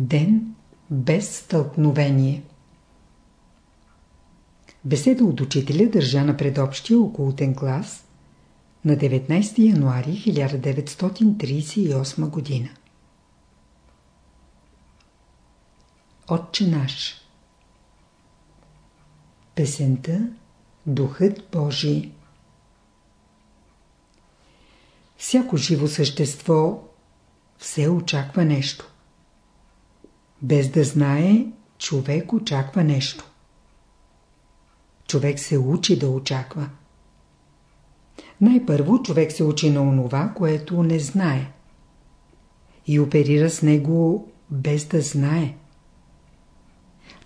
Ден без стълкновение Беседа от учителя държа на предобщия околотен клас на 19 януари 1938 година. Отче наш Песента Духът Божий Всяко живо същество все очаква нещо. Без да знае, човек очаква нещо. Човек се учи да очаква. Най-първо човек се учи на онова, което не знае. И оперира с него без да знае.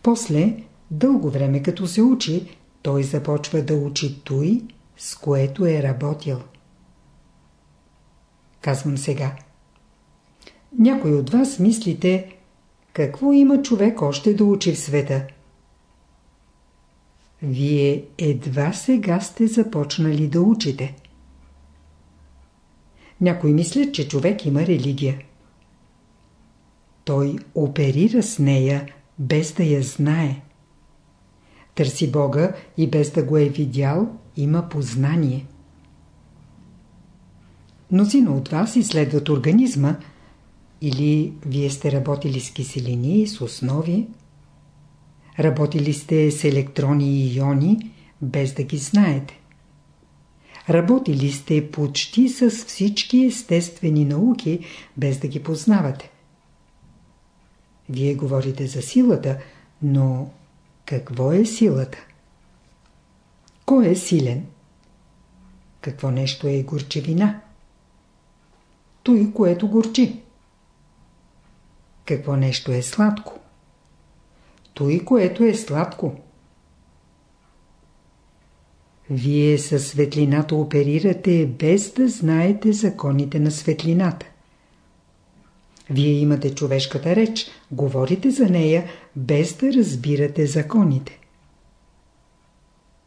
После, дълго време като се учи, той започва да учи той, с което е работил. Казвам сега. Някой от вас мислите, какво има човек още да учи в света? Вие едва сега сте започнали да учите. Някой мислят, че човек има религия. Той оперира с нея, без да я знае. Търси Бога и без да го е видял, има познание. Мнозина от вас изследват организма, или вие сте работили с киселини, с основи, работили сте с електрони и иони, без да ги знаете. Работили сте почти с всички естествени науки, без да ги познавате. Вие говорите за силата, но какво е силата? Кой е силен? Какво нещо е горчевина? Той, което горчи. Какво нещо е сладко? Той, което е сладко. Вие със светлината оперирате без да знаете законите на светлината. Вие имате човешката реч, говорите за нея, без да разбирате законите.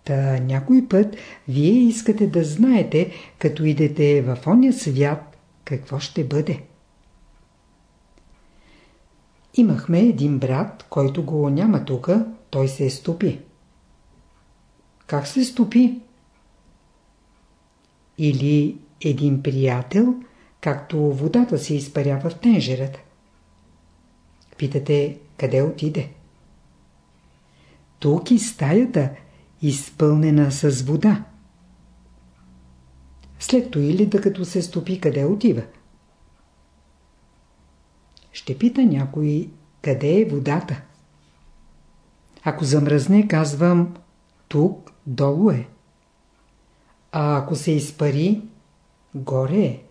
Та някой път вие искате да знаете, като идете в оня свят, какво ще бъде. Имахме един брат, който го няма тука, той се стопи. Как се стопи? Или един приятел, както водата се изпарява в тенжерата. Питате, къде отиде? Тук и стаята, изпълнена с вода. След това или да като се стопи, къде отива? Ще пита някой, къде е водата? Ако замръзне, казвам, тук, долу е. А ако се изпари, горе е.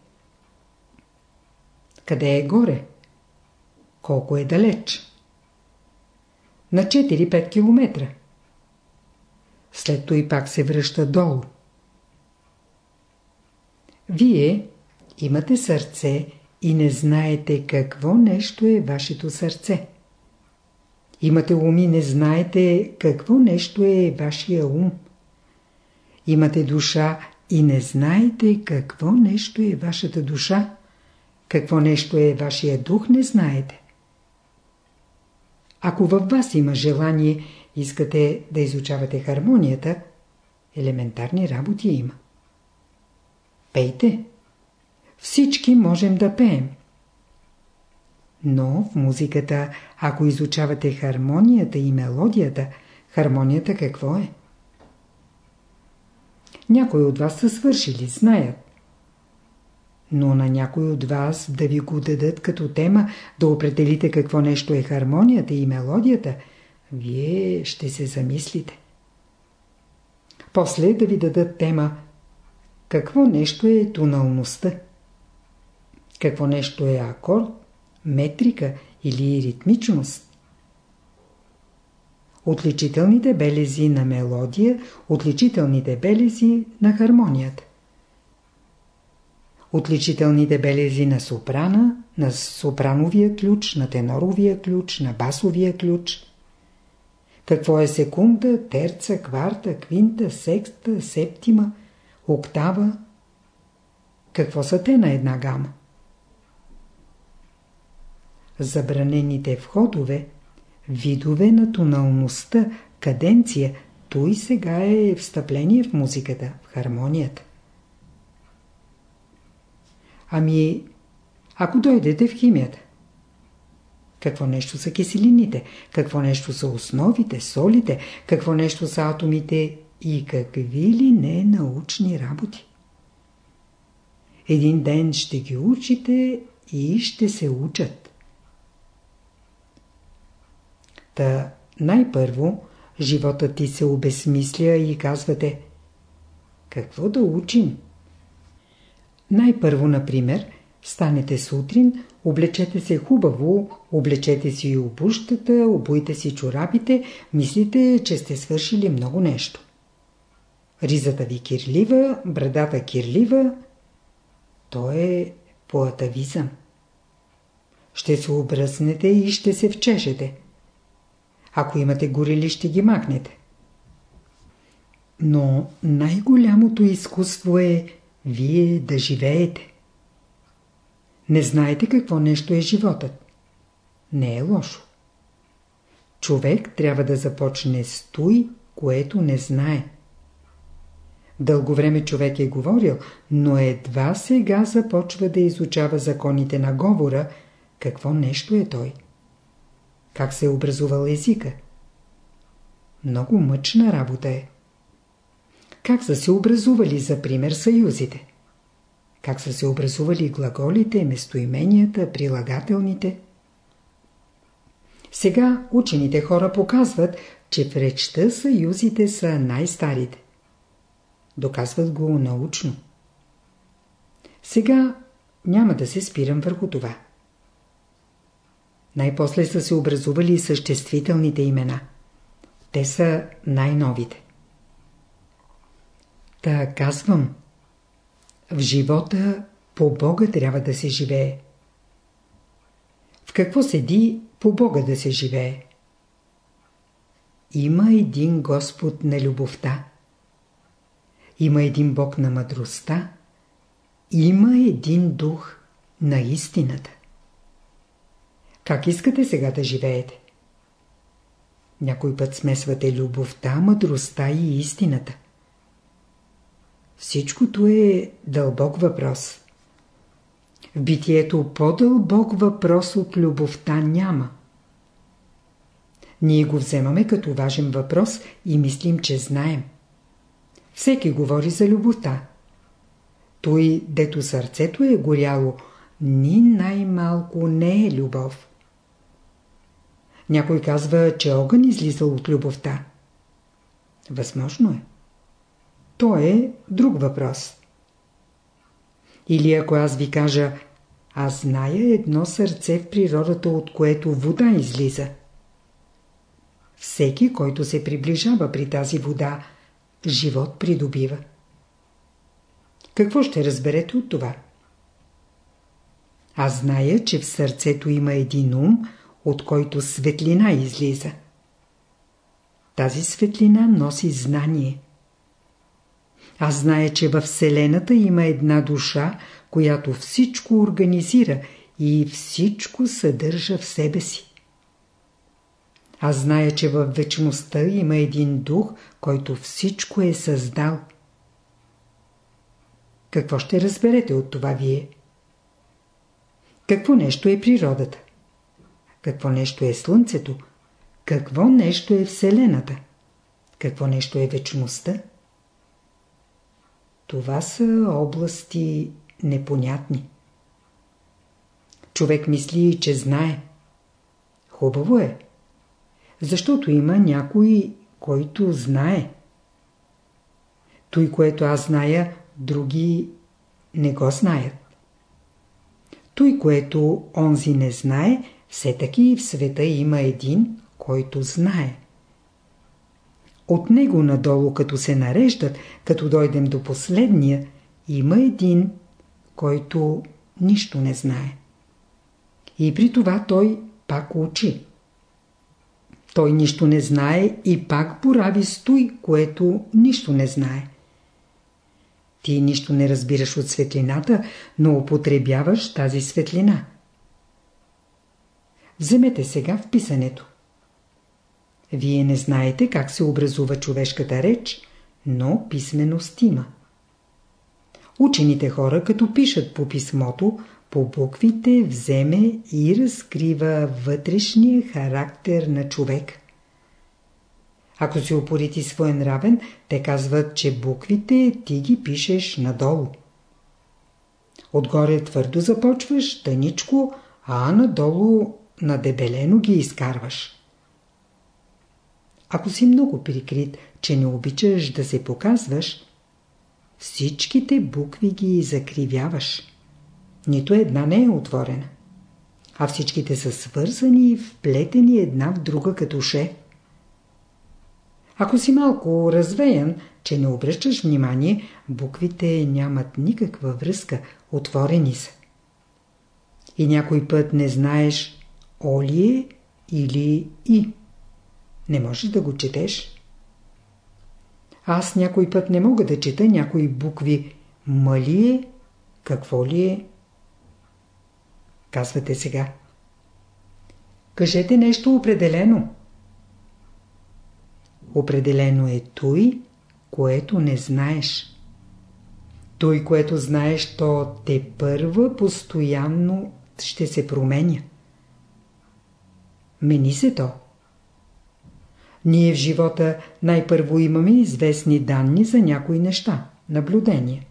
Къде е горе? Колко е далеч? На 4-5 км. След и пак се връща долу. Вие имате сърце и не знаете какво нещо е вашето сърце. Имате ум и не знаете какво нещо е вашия ум. Имате душа и не знаете какво нещо е вашата душа. Какво нещо е вашия дух, не знаете. Ако във вас има желание, искате да изучавате хармонията, елементарни работи има. Пейте. Всички можем да пеем. Но в музиката, ако изучавате хармонията и мелодията, хармонията какво е? Някои от вас са свършили, знаят. Но на някой от вас да ви го дадат като тема, да определите какво нещо е хармонията и мелодията, вие ще се замислите. После да ви дадат тема какво нещо е тоналността. Какво нещо е акорд, метрика или ритмичност. Отличителните белези на мелодия, отличителните белези на хармонията. Отличителните белези на сопрана, на сопрановия ключ, на теноровия ключ, на басовия ключ. Какво е секунда, терца, кварта, квинта, секста, септима, октава? Какво са те на една гама? Забранените входове, видове на тоналността, каденция, то и сега е встъпление в музиката, в хармонията. Ами, ако дойдете в химията, какво нещо са киселините, какво нещо са основите, солите, какво нещо са атомите и какви ли не научни работи. Един ден ще ги учите и ще се учат. Та най-първо живота ти се обесмисля и казвате Какво да учим? Най-първо, например, станете сутрин, облечете се хубаво, облечете си обущата, обуйте си чорапите, мислите, че сте свършили много нещо. Ризата ви кирлива, брадата кирлива, то е поатавизъм. Ще се обръснете и ще се вчешете. Ако имате горили, ще ги махнете. Но най-голямото изкуство е вие да живеете. Не знаете какво нещо е животът. Не е лошо. Човек трябва да започне с той, което не знае. Дълго време човек е говорил, но едва сега започва да изучава законите на говора, какво нещо е той. Как се е образувал езика? Много мъчна работа е. Как са се образували, за пример, съюзите? Как са се образували глаголите, местоименията, прилагателните? Сега учените хора показват, че в речта съюзите са най-старите. Доказват го научно. Сега няма да се спирам върху това. Най-после са се образували съществителните имена. Те са най-новите. Та казвам, в живота по Бога трябва да се живее. В какво седи по Бога да се живее? Има един Господ на любовта. Има един Бог на мъдростта. Има един дух на истината. Как искате сега да живеете? Някой път смесвате любовта, мъдростта и истината. Всичкото е дълбок въпрос. В битието по-дълбок въпрос от любовта няма. Ние го вземаме като важен въпрос и мислим, че знаем. Всеки говори за любовта. Той, дето сърцето е горяло, ни най-малко не е любов. Някой казва, че огън излизал от любовта. Възможно е. То е друг въпрос. Или ако аз ви кажа, аз зная едно сърце в природата, от което вода излиза. Всеки, който се приближава при тази вода, живот придобива. Какво ще разберете от това? Аз зная, че в сърцето има един ум, от който светлина излиза. Тази светлина носи знание. Аз зная, че във Вселената има една душа, която всичко организира и всичко съдържа в себе си. Аз зная, че във вечността има един дух, който всичко е създал. Какво ще разберете от това вие? Какво нещо е природата? Какво нещо е Слънцето? Какво нещо е Вселената? Какво нещо е вечността? Това са области непонятни. Човек мисли, че знае. Хубаво е. Защото има някой, който знае. Той, което аз зная, други не го знаят. Той, което онзи не знае, все таки в света има един, който знае. От него надолу, като се нареждат, като дойдем до последния, има един, който нищо не знае. И при това той пак учи. Той нищо не знае и пак порави стой, което нищо не знае. Ти нищо не разбираш от светлината, но употребяваш тази светлина. Вземете сега в писането. Вие не знаете как се образува човешката реч, но писменост има. Учените хора, като пишат по писмото, по буквите вземе и разкрива вътрешния характер на човек. Ако си упорити своенравен, те казват, че буквите ти ги пишеш надолу. Отгоре твърдо започваш, тъничко, а надолу надебелено ги изкарваш. Ако си много прикрит, че не обичаш да се показваш, всичките букви ги закривяваш. Нито една не е отворена. А всичките са свързани и вплетени една в друга като ше. Ако си малко развеян, че не обръщаш внимание, буквите нямат никаква връзка, отворени са. И някой път не знаеш Олие или И. Не можеш да го четеш. Аз някой път не мога да чета някои букви. Мали е? Какво ли е? Казвате сега. Кажете нещо определено. Определено е той, което не знаеш. Той, което знаеш, то те първа постоянно ще се променя. Мени се то. Ние в живота най-първо имаме известни данни за някои неща, наблюдения.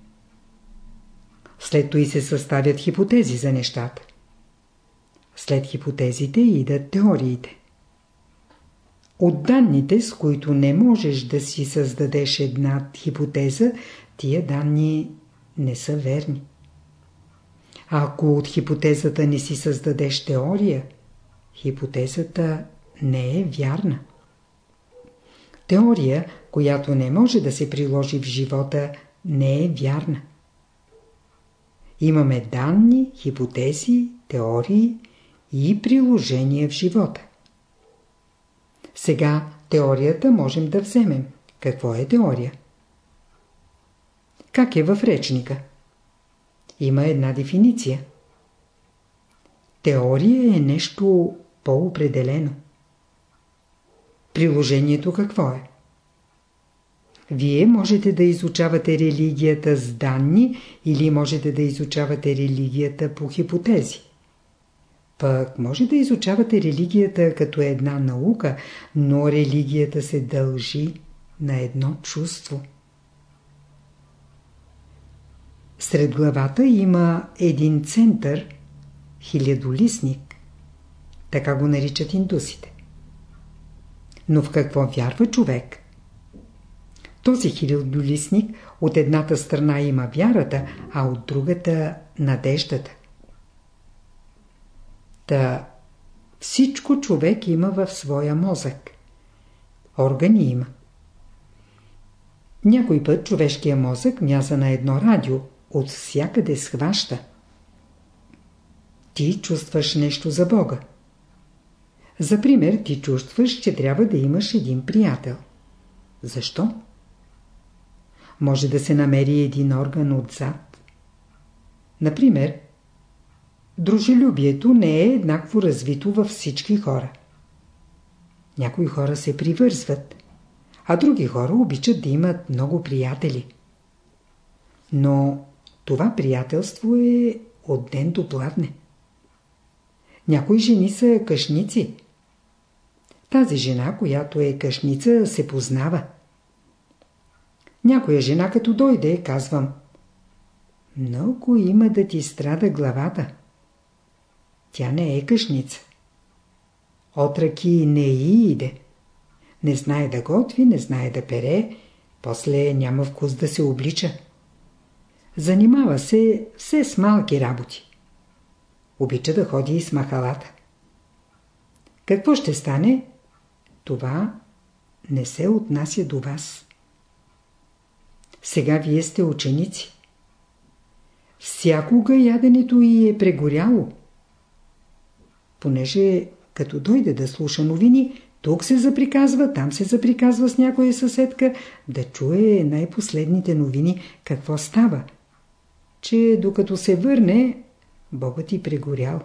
След това и се съставят хипотези за нещата. След хипотезите идат теориите. От данните, с които не можеш да си създадеш една хипотеза, тия данни не са верни. Ако от хипотезата не си създадеш теория, хипотезата не е вярна. Теория, която не може да се приложи в живота, не е вярна. Имаме данни, хипотези, теории и приложения в живота. Сега теорията можем да вземем. Какво е теория? Как е в речника? Има една дефиниция. Теория е нещо по-определено. Приложението какво е? Вие можете да изучавате религията с данни или можете да изучавате религията по хипотези. Пък може да изучавате религията като една наука, но религията се дължи на едно чувство. Сред главата има един център, хилядолисник. Така го наричат индусите. Но в какво вярва човек? Този хилядолисник от едната страна има вярата, а от другата – надеждата. Та всичко човек има в своя мозък. Органи има. Някой път човешкия мозък мяза на едно радио, от всякъде схваща. Ти чувстваш нещо за Бога. За пример, ти чувстваш, че трябва да имаш един приятел. Защо? Може да се намери един орган отзад. Например, дружелюбието не е еднакво развито във всички хора. Някои хора се привързват, а други хора обичат да имат много приятели. Но това приятелство е от ден до пладне. Някои жени са къшници. Тази жена, която е къшница, се познава. Някоя жена като дойде, казвам Много има да ти страда главата. Тя не е къшница. Отръки не и иде. Не знае да готви, не знае да пере, после няма вкус да се облича. Занимава се все с малки работи. Обича да ходи и с махалата. Какво ще стане? Това не се отнася до вас. Сега вие сте ученици. Всякога яденето и е прегоряло. Понеже като дойде да слуша новини, тук се заприказва, там се заприказва с някоя съседка, да чуе най-последните новини, какво става. Че докато се върне, Богът ти прегорял.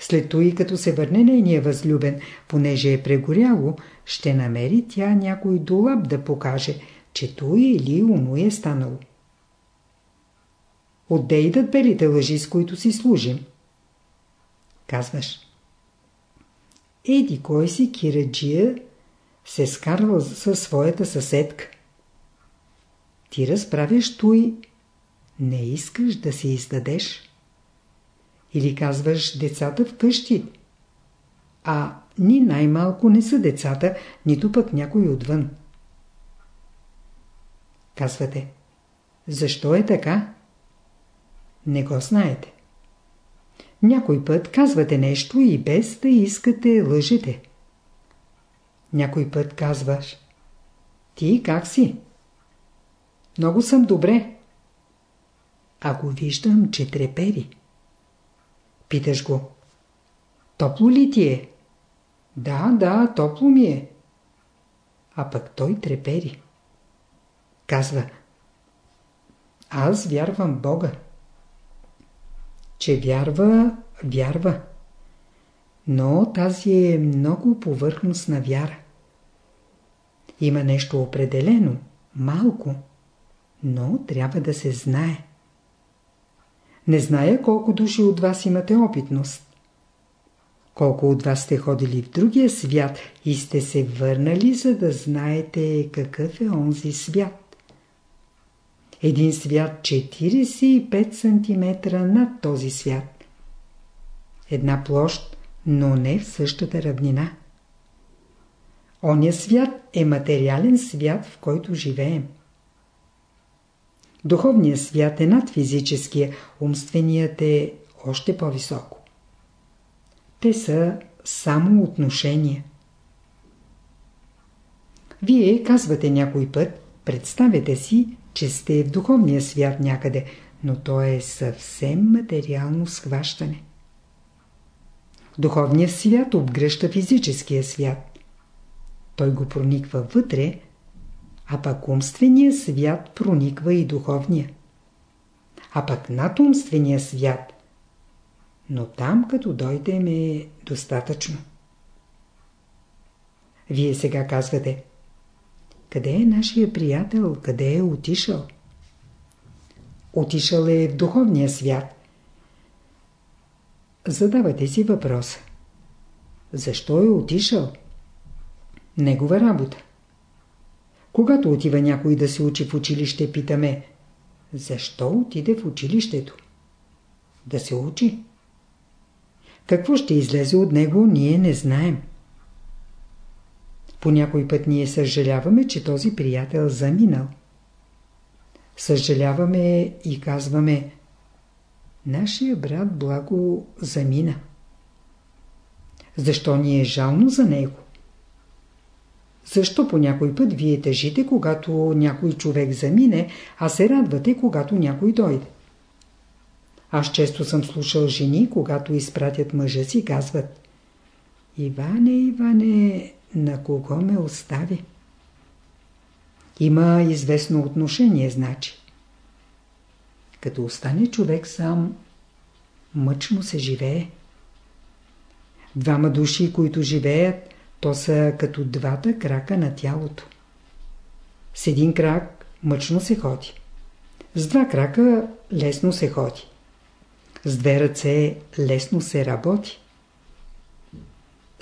След това, като се върне нейния възлюбен, понеже е прегоряло, ще намери тя някой долап да покаже, че той или оно е станало. Отде идат белите лъжи, с които си служим? Казваш. Еди кой си кираджия се скарвал със своята съседка. Ти разправяш той, не искаш да се издадеш. Или казваш децата вкъщи. А ни най-малко не са децата, нито пък някой отвън. Казвате, защо е така? Не го знаете. Някой път казвате нещо и без да искате лъжете. Някой път казваш, ти как си? Много съм добре. А го виждам, че трепери. Питаш го. Топло ли ти е? Да, да, топло ми е. А пък той трепери. Казва. Аз вярвам Бога. Че вярва, вярва. Но тази е много повърхностна вяра. Има нещо определено, малко, но трябва да се знае. Не зная колко души от вас имате опитност. Колко от вас сте ходили в другия свят и сте се върнали, за да знаете какъв е онзи свят. Един свят 45 см над този свят. Една площ, но не в същата равнина. Оня свят е материален свят, в който живеем. Духовният свят е над физическия, умственият е още по-високо. Те са само отношения. Вие казвате някой път, представете си, че сте в духовния свят някъде, но то е съвсем материално схващане. Духовният свят обгръща физическия свят. Той го прониква вътре, а пък умствения свят прониква и духовния. А пък над умствения свят. Но там като дойдем е достатъчно. Вие сега казвате, къде е нашия приятел, къде е отишъл? Отишъл е в духовния свят. Задавате си въпроса. Защо е отишъл? Негова работа. Когато отива някой да се учи в училище, питаме Защо отиде в училището? Да се учи. Какво ще излезе от него, ние не знаем. По някой път ние съжаляваме, че този приятел заминал. Съжаляваме и казваме Нашия брат Благо замина. Защо ни е жално за него? Защо по някой път вие тъжите, когато някой човек замине, а се радвате, когато някой дойде? Аз често съм слушал жени, когато изпратят мъжа си, казват Иване, Иване, на кого ме остави? Има известно отношение, значи. Като остане човек сам, мъчно се живее. Двама души, които живеят, то са като двата крака на тялото. С един крак мъчно се ходи. С два крака лесно се ходи. С две ръце лесно се работи.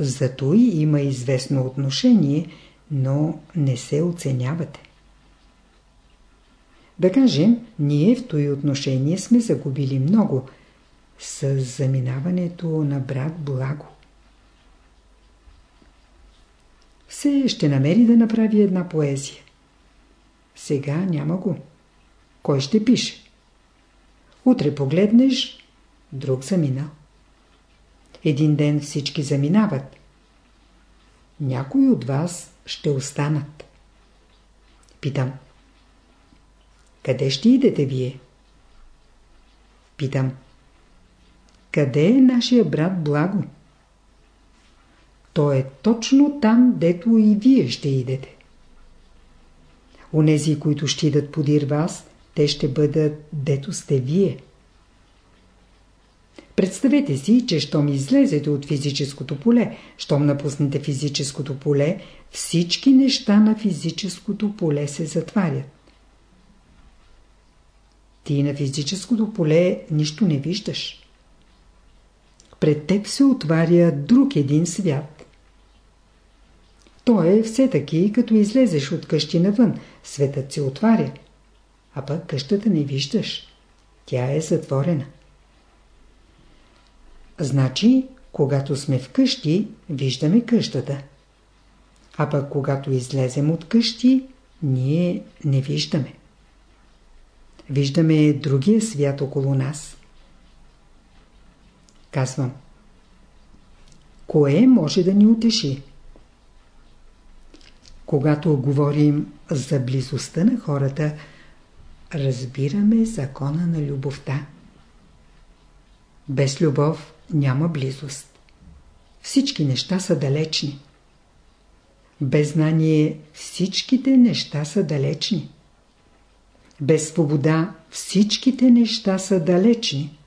Зато и има известно отношение, но не се оценявате. Да кажем, ние в този отношение сме загубили много с заминаването на брат Благо. Все ще намери да направи една поезия. Сега няма го. Кой ще пише? Утре погледнеш, друг заминал. Един ден всички заминават. Някои от вас ще останат. Питам. Къде ще идете вие? Питам. Къде е нашия брат Благо? То е точно там, дето и вие ще идете. Онези, които ще идат подир вас, те ще бъдат дето сте вие. Представете си, че щом излезете от физическото поле, щом напуснете физическото поле, всички неща на физическото поле се затварят. Ти на физическото поле нищо не виждаш. Пред теб се отваря друг един свят. То е все таки, като излезеш от къщи навън, светът се отваря, а пък къщата не виждаш. Тя е затворена. Значи, когато сме в къщи, виждаме къщата. А пък когато излезем от къщи, ние не виждаме. Виждаме другия свят около нас. Казвам. Кое може да ни утеши? Когато говорим за близостта на хората, разбираме закона на любовта. Без любов няма близост. Всички неща са далечни. Без знание всичките неща са далечни. Без свобода всичките неща са далечни.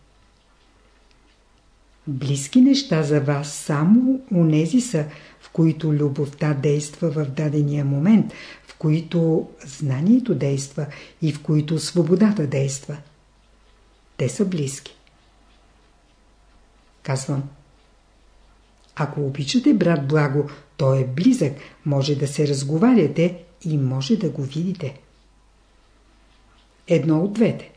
Близки неща за вас само унези са, които любовта действа в дадения момент, в които знанието действа и в които свободата действа. Те са близки. Казвам. Ако обичате брат Благо, той е близък, може да се разговаряте и може да го видите. Едно от двете.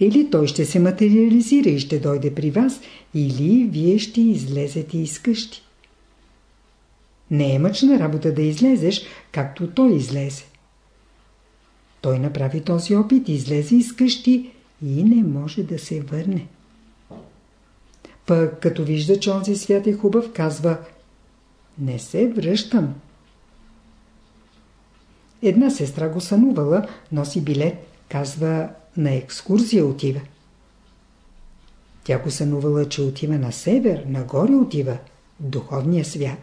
Или той ще се материализира и ще дойде при вас, или вие ще излезете из къщи. Не е мъчна работа да излезеш, както той излезе. Той направи този опит, излезе из къщи и не може да се върне. Пък като вижда, че онзи свят е хубав, казва Не се връщам. Една сестра го сънувала, носи билет, казва на екскурзия отива. Тя го сънувала, че отива на север, нагоре отива, в духовния свят.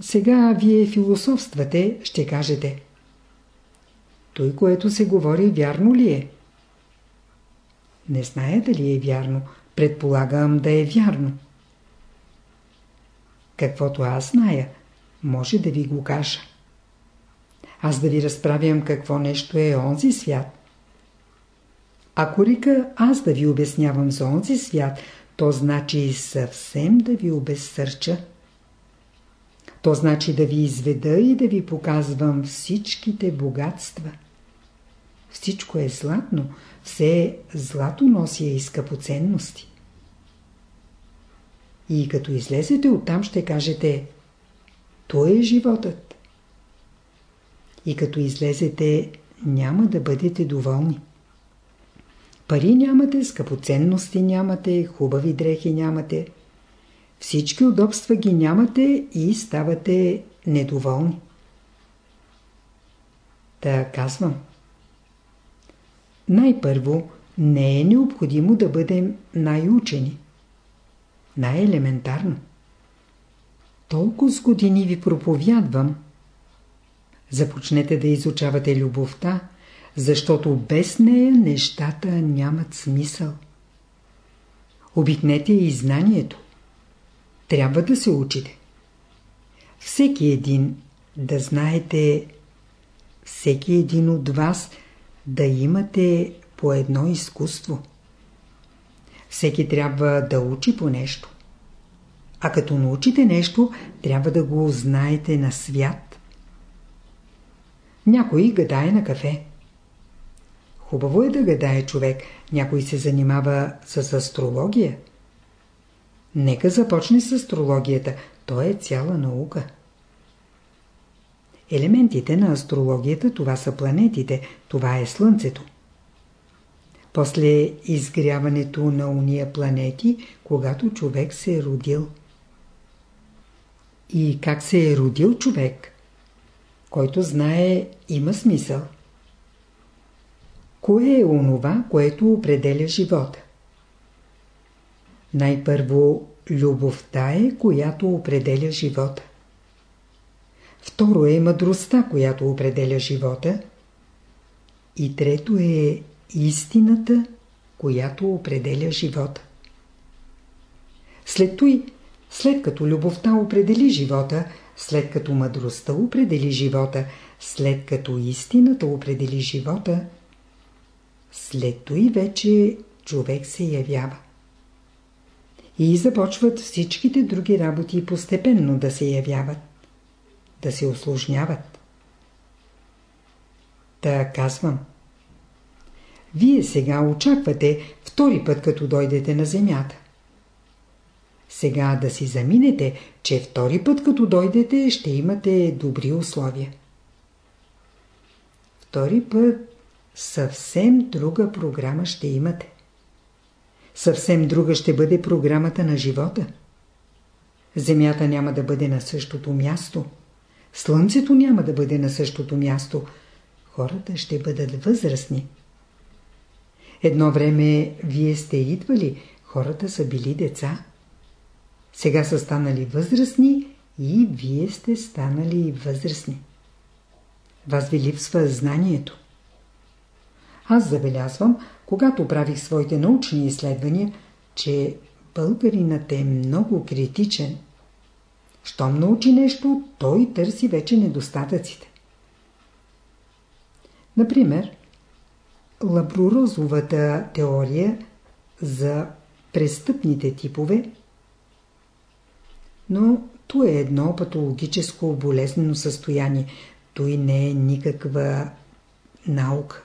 Сега вие философствате, ще кажете. Той, което се говори, вярно ли е? Не зная дали е вярно. Предполагам да е вярно. Каквото аз зная, може да ви го кажа. Аз да ви разправям какво нещо е онзи свят. Ако река аз да ви обяснявам за онзи свят, то значи съвсем да ви обезсърча. То значи да ви изведа и да ви показвам всичките богатства. Всичко е златно, все злато носи и скъпоценности. И като излезете оттам ще кажете Той е животът. И като излезете няма да бъдете доволни. Пари нямате, скъпоценности нямате, хубави дрехи нямате. Всички удобства ги нямате и ставате недоволни. Та казвам – най-първо, не е необходимо да бъдем най-учени. Най-елементарно. Толкова с години ви проповядвам. Започнете да изучавате любовта, защото без нея нещата нямат смисъл. Обикнете и знанието. Трябва да се учите. Всеки един да знаете, всеки един от вас – да имате по едно изкуство. Всеки трябва да учи по нещо. А като научите нещо, трябва да го знаете на свят. Някой гадае на кафе. Хубаво е да гадае човек. Някой се занимава с астрология. Нека започне с астрологията. То е цяла наука. Елементите на астрологията това са планетите, това е Слънцето. После изгряването на уния планети, когато човек се е родил. И как се е родил човек? Който знае, има смисъл. Кое е онова, което определя живота? Най-първо, любовта е, която определя живота. Второ е мъдростта, която определя живота. И трето е истината, която определя живота. След той, след като любовта определи живота, след като мъдростта определи живота, след като истината определи живота, след той вече човек се явява. И започват всичките други работи постепенно да се явяват, да се осложняват. Та казвам. Вие сега очаквате втори път, като дойдете на земята. Сега да си заминете, че втори път, като дойдете, ще имате добри условия. Втори път съвсем друга програма ще имате. Съвсем друга ще бъде програмата на живота. Земята няма да бъде на същото място. Слънцето няма да бъде на същото място. Хората ще бъдат възрастни. Едно време вие сте идвали, хората са били деца. Сега са станали възрастни и вие сте станали възрастни. Вас ви липсва знанието. Аз забелязвам, когато правих своите научни изследвания, че българинът е много критичен. Щом научи нещо, той търси вече недостатъците. Например, Лабрурозовата теория за престъпните типове, но то е едно патологическо болезнено състояние. Той не е никаква наука.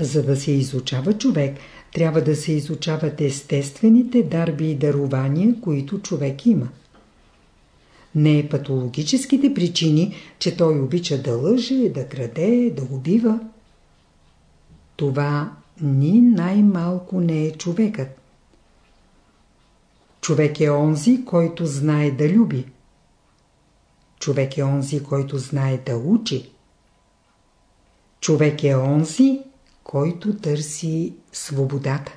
За да се изучава човек, трябва да се изучават естествените дарби и дарования, които човек има. Не е патологическите причини, че той обича да лъже, да краде, да убива. Това ни най-малко не е човекът. Човек е онзи, който знае да люби. Човек е онзи, който знае да учи. Човек е онзи, който търси свободата.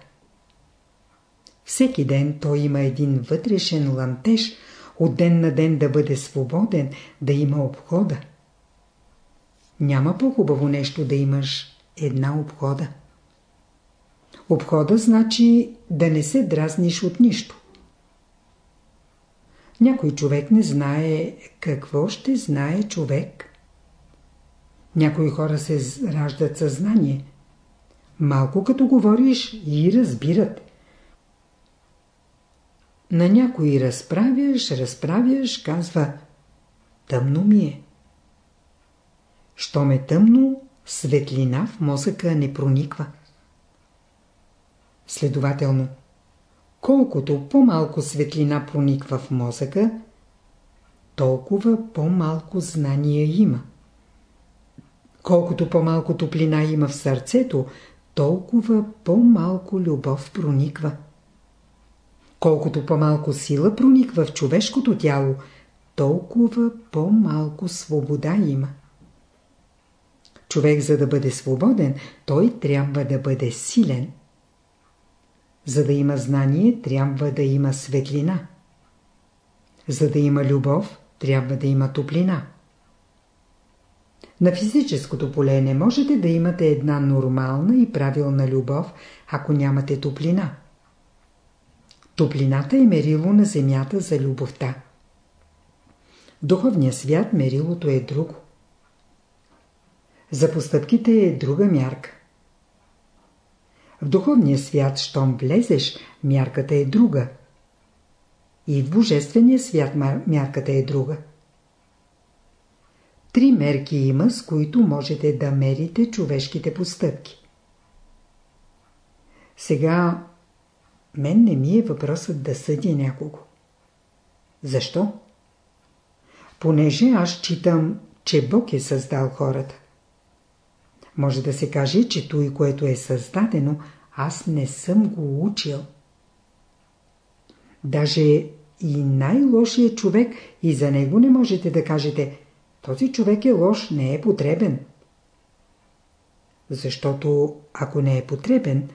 Всеки ден той има един вътрешен лантеж, от ден на ден да бъде свободен, да има обхода. Няма по-хубаво нещо да имаш една обхода. Обхода значи да не се дразниш от нищо. Някой човек не знае какво ще знае човек. Някои хора се раждат съзнание – Малко като говориш и разбират. На някой разправяш, разправяш, казва Тъмно ми е. Щом е тъмно, светлина в мозъка не прониква. Следователно, колкото по-малко светлина прониква в мозъка, толкова по-малко знание има. Колкото по-малко топлина има в сърцето, толкова по-малко любов прониква. Колкото по-малко сила прониква в човешкото тяло, толкова по-малко свобода има. Човек, за да бъде свободен, той трябва да бъде силен. За да има знание, трябва да има светлина. За да има любов, трябва да има топлина. На физическото поле не можете да имате една нормална и правилна любов, ако нямате топлина. Топлината е мерило на земята за любовта. В духовния свят мерилото е друго. За постъпките е друга мярка. В духовния свят, щом влезеш, мярката е друга. И в божествения свят мярката е друга. Три мерки има, с които можете да мерите човешките постъпки. Сега, мен не ми е въпросът да съдя някого. Защо? Понеже аз читам, че Бог е създал хората. Може да се каже, че той, което е създадено, аз не съм го учил. Даже и най-лошият човек, и за него не можете да кажете този човек е лош, не е потребен. Защото ако не е потребен,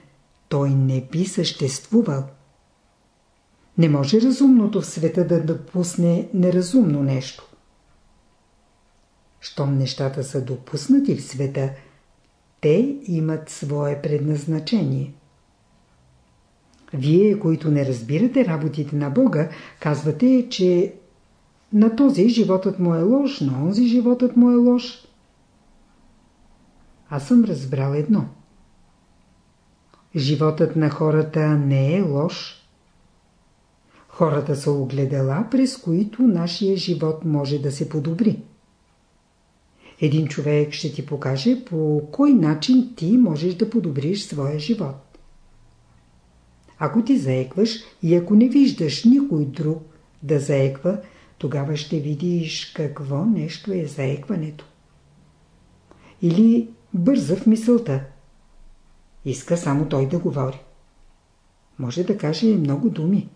той не би съществувал. Не може разумното в света да допусне неразумно нещо. Щом нещата са допуснати в света, те имат свое предназначение. Вие, които не разбирате работите на Бога, казвате, че на този животът му е лош, на онзи животът му е лош. Аз съм разбрал едно. Животът на хората не е лош. Хората са огледала, през които нашия живот може да се подобри. Един човек ще ти покаже по кой начин ти можеш да подобриш своя живот. Ако ти заекваш и ако не виждаш никой друг да заеква, тогава ще видиш какво нещо е заекването. Или бърза в мисълта. Иска само той да говори. Може да каже много думи.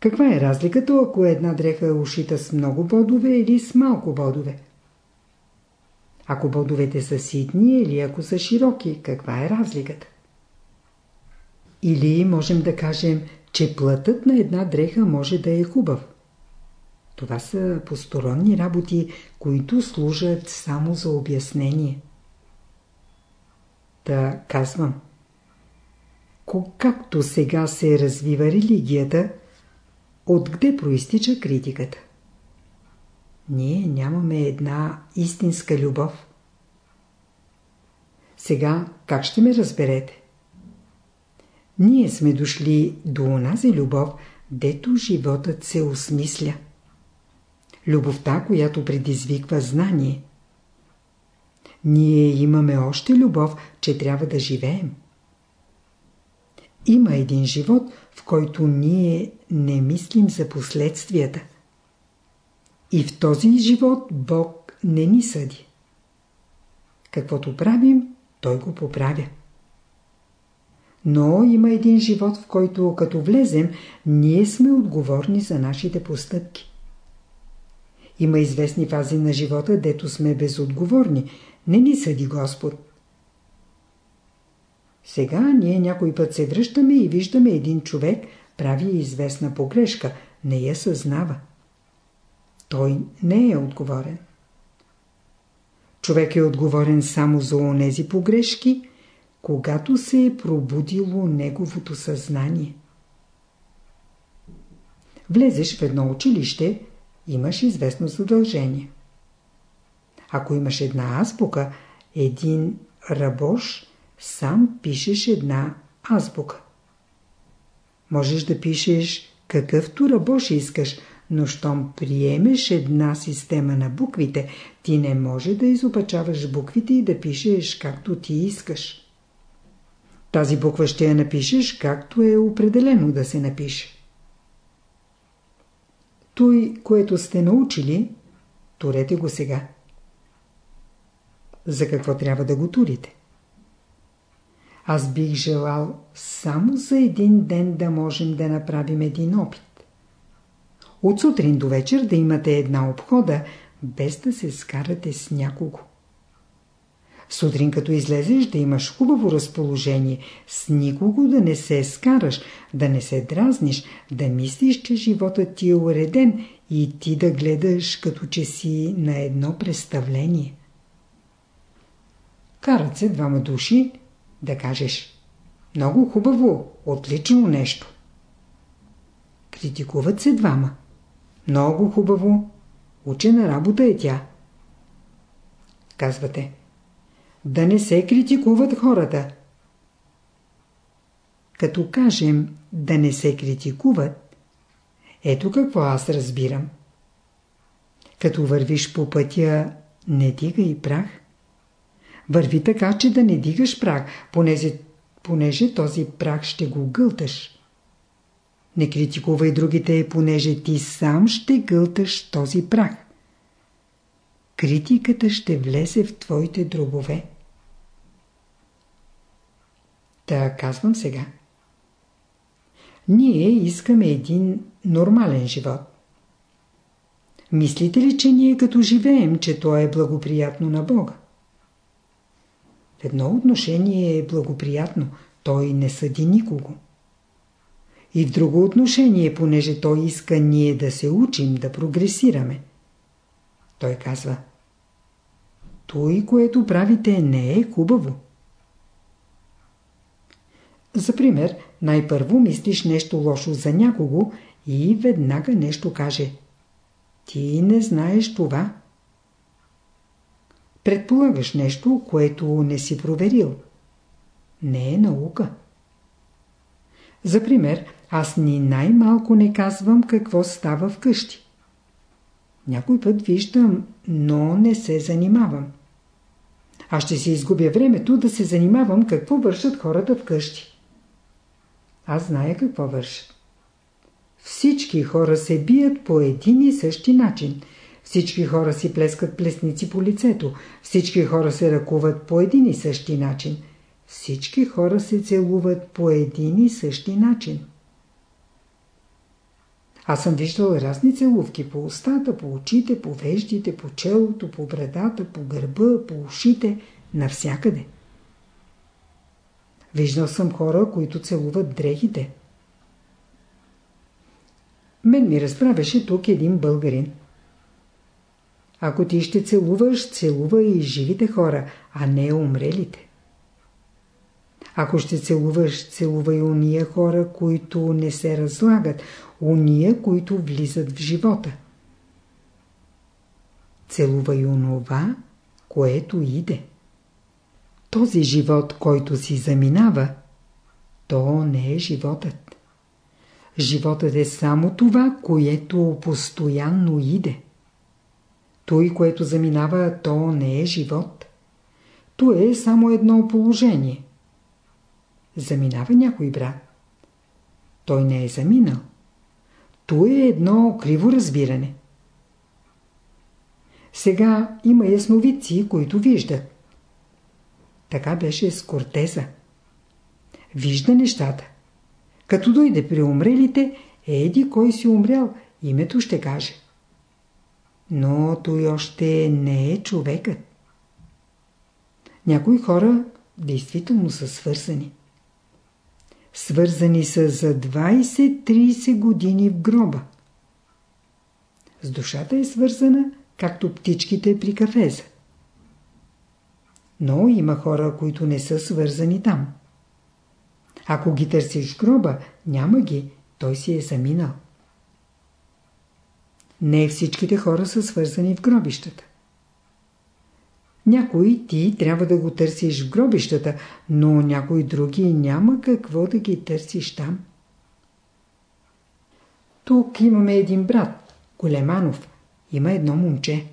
Каква е разликата, ако една дреха е ушита с много бодове или с малко бодове? Ако бодовете са ситни или ако са широки, каква е разликата? Или можем да кажем, че плътът на една дреха може да е хубав. Това са посторонни работи, които служат само за обяснение. Та казвам. Както сега се развива религията, откъде проистича критиката? Ние нямаме една истинска любов. Сега как ще ме разберете? Ние сме дошли до онази любов, дето животът се осмисля. Любовта, която предизвиква знание. Ние имаме още любов, че трябва да живеем. Има един живот, в който ние не мислим за последствията. И в този живот Бог не ни съди. Каквото правим, Той го поправя. Но има един живот, в който като влезем, ние сме отговорни за нашите постъпки. Има известни фази на живота, дето сме безотговорни. Не ни съди Господ. Сега ние някой път се връщаме и виждаме един човек прави известна погрешка. Не я съзнава. Той не е отговорен. Човек е отговорен само за онези погрешки, когато се е пробудило неговото съзнание. Влезеш в едно училище, имаш известно задължение. Ако имаш една азбука, един рабош сам пишеш една азбука. Можеш да пишеш какъвто рабош искаш, но щом приемеш една система на буквите, ти не може да изопачаваш буквите и да пишеш както ти искаш. Тази буква ще я напишеш, както е определено да се напише. Той, което сте научили, турете го сега. За какво трябва да го турите? Аз бих желал само за един ден да можем да направим един опит. От сутрин до вечер да имате една обхода, без да се скарате с някого. Сутрин като излезеш да имаш хубаво разположение, с никого да не се скараш, да не се дразниш, да мислиш, че животът ти е уреден и ти да гледаш като че си на едно представление. Карат се двама души да кажеш много хубаво, отлично нещо. Критикуват се двама. Много хубаво, учена работа е тя. Казвате да не се критикуват хората. Като кажем да не се критикуват, ето какво аз разбирам. Като вървиш по пътя, не дигай прах. Върви така, че да не дигаш прах, понеже, понеже този прах ще го гълташ. Не критикувай другите, понеже ти сам ще гълташ този прах. Критиката ще влезе в твоите дробове. Та казвам сега. Ние искаме един нормален живот. Мислите ли, че ние като живеем, че то е благоприятно на Бога? В едно отношение е благоприятно, той не съди никого. И в друго отношение, понеже той иска ние да се учим, да прогресираме. Той казва той, което правите, не е хубаво. За пример, най-първо мислиш нещо лошо за някого и веднага нещо каже. Ти не знаеш това. Предполагаш нещо, което не си проверил. Не е наука. За пример, аз ни най-малко не казвам какво става вкъщи. Някой път виждам, но не се занимавам. Аз ще си изгубя времето да се занимавам какво вършат хората вкъщи. Аз зная какво вършат. Всички хора се бият по един и същи начин. Всички хора си плескат плесници по лицето. Всички хора се ръкуват по един и същи начин. Всички хора се целуват по един и същи начин. Аз съм виждал разни целувки по устата, по очите, по веждите, по челото, по брадата, по гърба, по ушите, навсякъде. Виждал съм хора, които целуват дрехите. Мен ми разправяше тук един българин. Ако ти ще целуваш, целува и живите хора, а не умрелите. Ако ще целуваш, целувай уния хора, които не се разлагат, уния, които влизат в живота. Целувай онова, което иде. Този живот, който си заминава, то не е животът. Животът е само това, което постоянно иде. Той, което заминава, то не е живот. То е само едно положение. Заминава някой брат. Той не е заминал. То е едно криво разбиране. Сега има ясновидци, които виждат. Така беше с Кортеза. Вижда нещата. Като дойде при умрелите, еди кой си умрял, името ще каже. Но той още не е човекът. Някои хора действително са свързани. Свързани са за 20-30 години в гроба. С душата е свързана, както птичките при кафеза. Но има хора, които не са свързани там. Ако ги търсиш в гроба, няма ги, той си е заминал. Не всичките хора са свързани в гробищата. Някой ти трябва да го търсиш в гробищата, но някои други няма какво да ги търсиш там. Тук имаме един брат, Големанов. Има едно момче.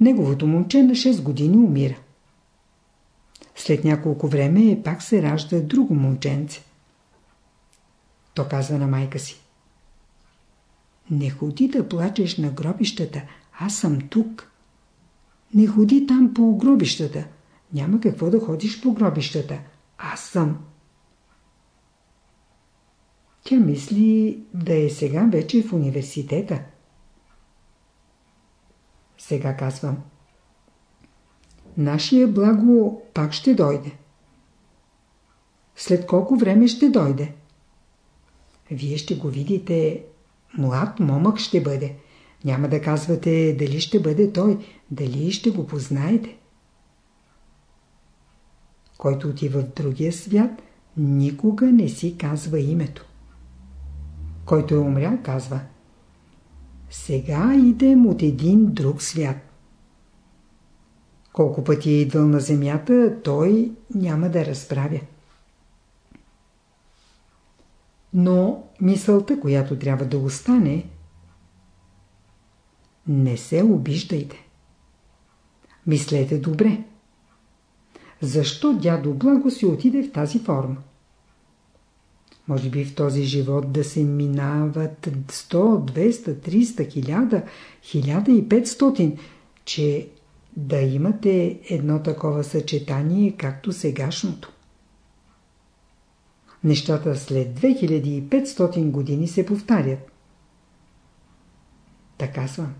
Неговото момче на 6 години умира. След няколко време пак се ражда друго момченце. То казва на майка си. Не ходи да плачеш на гробищата, аз съм тук. Не ходи там по гробищата. Няма какво да ходиш по гробищата. Аз съм. Тя мисли да е сега вече в университета. Сега казвам. Нашия благо пак ще дойде. След колко време ще дойде? Вие ще го видите. Млад момък ще бъде. Няма да казвате дали ще бъде той, дали ще го познаете. Който отива в другия свят, никога не си казва името. Който е умрял, казва Сега идем от един друг свят. Колко пъти е идвал на земята, той няма да разправя. Но мисълта, която трябва да остане, не се обиждайте. Мислете добре. Защо дядо Благо си отиде в тази форма? Може би в този живот да се минават 100, 200, 300, 1000, 1500, че да имате едно такова съчетание, както сегашното. Нещата след 2500 години се повтарят. Така съм.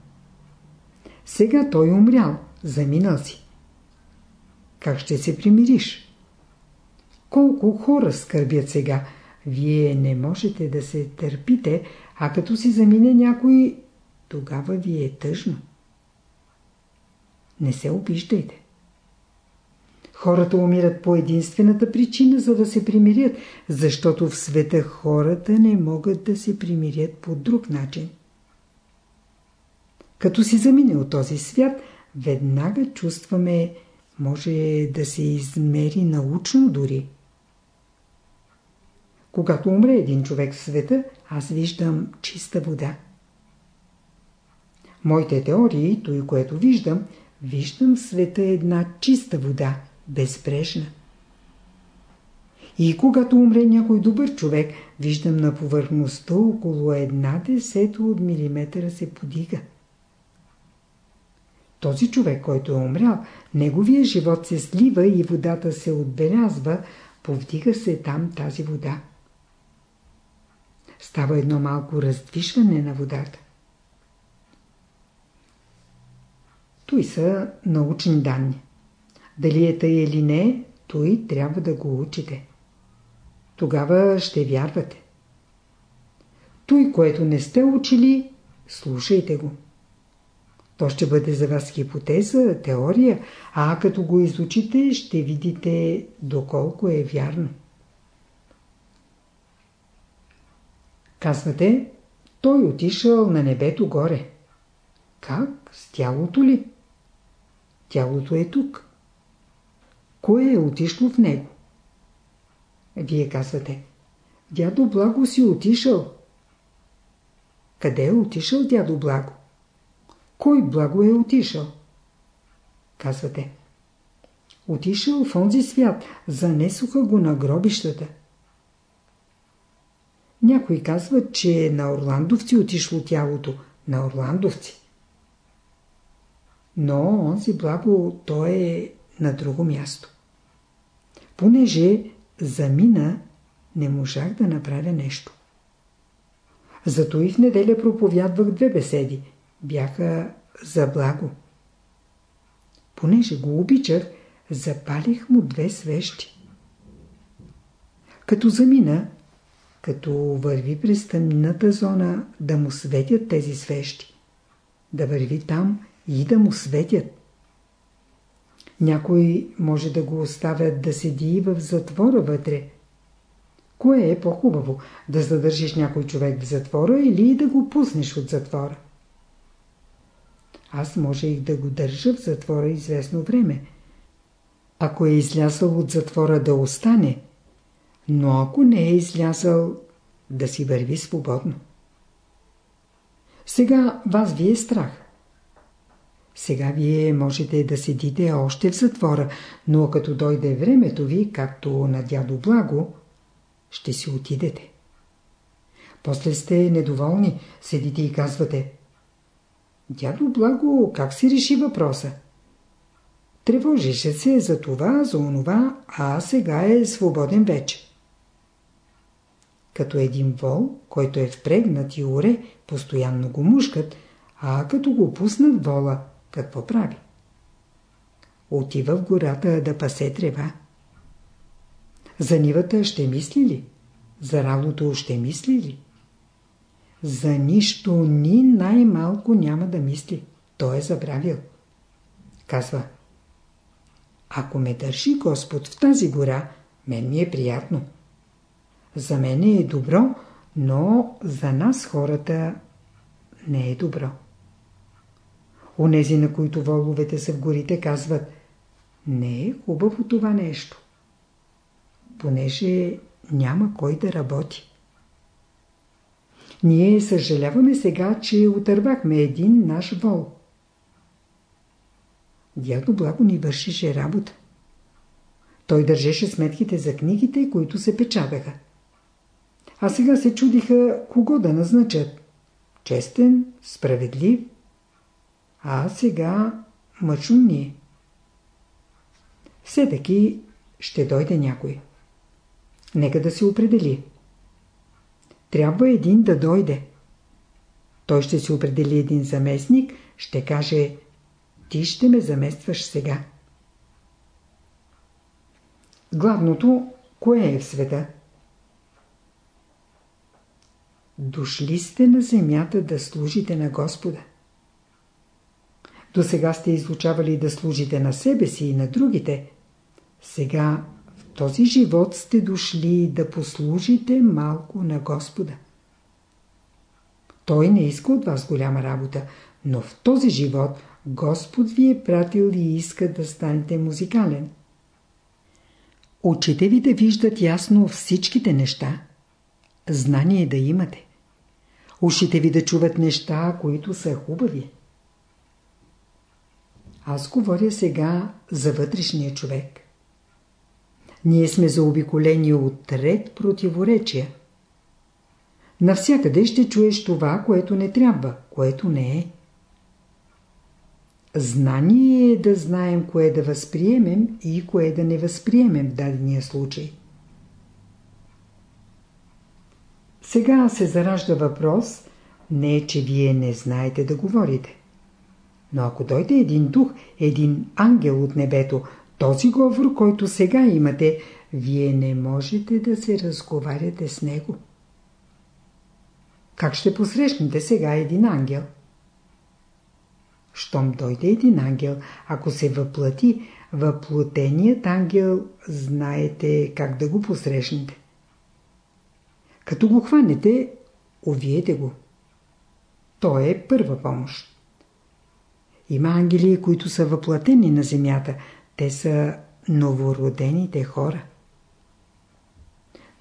Сега той умрял, заминал си. Как ще се примириш? Колко хора скърбят сега? Вие не можете да се търпите, а като си замине някой, тогава ви е тъжно. Не се обиждайте. Хората умират по единствената причина, за да се примирят, защото в света хората не могат да се примирят по друг начин. Като си замине от този свят, веднага чувстваме, може да се измери научно дори. Когато умре един човек в света, аз виждам чиста вода. Моите теории, той, което виждам, виждам в света една чиста вода, безбрежна. И когато умре някой добър човек, виждам на повърхността около една десета от милиметъра се подига. Този човек, който е умрял, неговия живот се слива и водата се отбелязва, повдига се там тази вода. Става едно малко раздвижване на водата. Той са научни данни. Дали е тъй или не, той трябва да го учите. Тогава ще вярвате. Той, което не сте учили, слушайте го. То ще бъде за вас хипотеза, теория, а като го изучите, ще видите доколко е вярно. Казвате, той отишъл на небето горе. Как? С тялото ли? Тялото е тук. Кое е отишло в него? Вие казвате, дядо Благо си отишъл. Къде е отишъл дядо Благо? Кой благо е отишъл? Казвате. Отишъл в онзи свят, занесоха го на гробищата. Някой казват, че на Орландовци отишло тялото. На Орландовци. Но онзи благо, то е на друго място. Понеже замина, не можах да направя нещо. Зато и в неделя проповядвах две беседи – бяха за благо. Понеже го обичах, запалих му две свещи. Като замина, като върви през тъмната зона, да му светят тези свещи. Да върви там и да му светят. Някой може да го оставят да седи в затвора вътре. Кое е по-хубаво? Да задържиш някой човек в затвора или да го пуснеш от затвора? Аз можех да го държа в затвора известно време. Ако е излязъл от затвора да остане, но ако не е излязъл да си върви свободно. Сега вас ви е страх. Сега вие можете да седите още в затвора, но като дойде времето ви, както на дядо Благо, ще си отидете. После сте недоволни, седите и казвате Дядо Благо как си реши въпроса? Тревожише се за това, за онова, а сега е свободен вече. Като един вол, който е впрегнат и уре, постоянно го мушкат, а като го пуснат вола, какво прави? Отива в гората да пасе трева. За нивата ще мисли ли? За работа ще мисли ли? За нищо ни най-малко няма да мисли. Той е забравил. Казва. Ако ме държи Господ в тази гора, мен ми е приятно. За мен е добро, но за нас хората не е добро. Онези, на които воловете са в горите, казват Не е хубаво това нещо. Понеже няма кой да работи. Ние съжаляваме сега, че отървахме един наш вол. Дядо Благо ни вършише работа. Той държеше сметките за книгите, които се печатаха. А сега се чудиха кого да назначат. Честен, справедлив. А сега мъчун ни е. Все таки ще дойде някой. Нека да се определи. Трябва един да дойде. Той ще си определи един заместник, ще каже ти ще ме заместваш сега. Главното, кое е в света? Дошли сте на земята да служите на Господа. До сега сте изучавали да служите на себе си и на другите. Сега този живот сте дошли да послужите малко на Господа. Той не иска от вас голяма работа, но в този живот Господ ви е пратил и иска да станете музикален. Очите ви да виждат ясно всичките неща. Знание да имате. Ушите ви да чуват неща, които са хубави. Аз говоря сега за вътрешния човек. Ние сме заобиколени от ред противоречия. Навсякъде ще чуеш това, което не трябва, което не е. Знание е да знаем кое да възприемем и кое да не възприемем в дадения случай. Сега се заражда въпрос, не че вие не знаете да говорите. Но ако дойде един дух, един ангел от небето, този говор, който сега имате, вие не можете да се разговаряте с него. Как ще посрещнете сега един ангел? Щом дойде един ангел, ако се въплати, въплотеният ангел знаете как да го посрещнете. Като го хванете, увиете го. То е първа помощ. Има ангели, които са въплатени на земята. Те са новородените хора.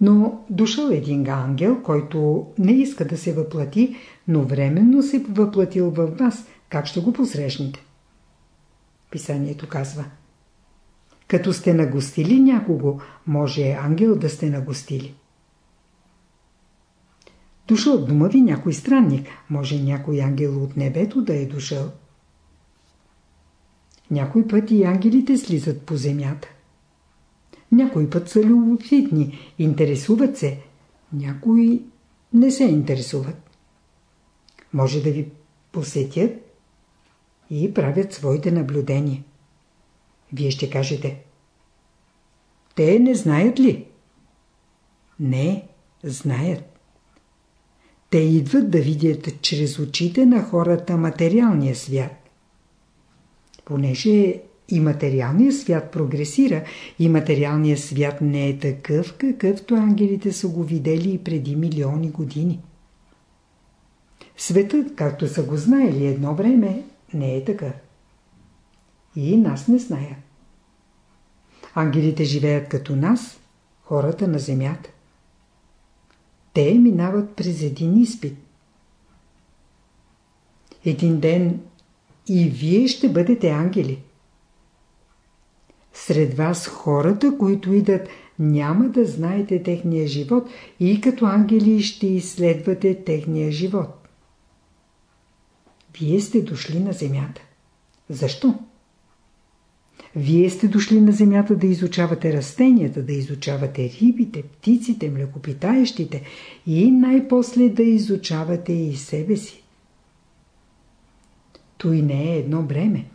Но дошъл един ангел, който не иска да се въплати, но временно се въплатил във вас. Как ще го посрещнете? Писанието казва Като сте нагостили някого, може ангел да сте нагостили. Дошъл в дома ви някой странник, може някой ангел от небето да е дошъл. Някой път и ангелите слизат по земята. Някой път са любопитни, интересуват се, някои не се интересуват. Може да ви посетят и правят своите наблюдения. Вие ще кажете Те не знаят ли? Не, знаят. Те идват да видят чрез очите на хората материалния свят. Понеже и материалният свят прогресира, и материалният свят не е такъв, какъвто ангелите са го видели и преди милиони години. Светът, както са го знаели едно време, не е такъв. И нас не знаят. Ангелите живеят като нас, хората на земята. Те минават през един изпит. Един ден и вие ще бъдете ангели. Сред вас хората, които идат, няма да знаете техния живот и като ангели ще изследвате техния живот. Вие сте дошли на земята. Защо? Вие сте дошли на земята да изучавате растенията, да изучавате рибите, птиците, млекопитаещите и най-после да изучавате и себе си. Той не е едно бреме.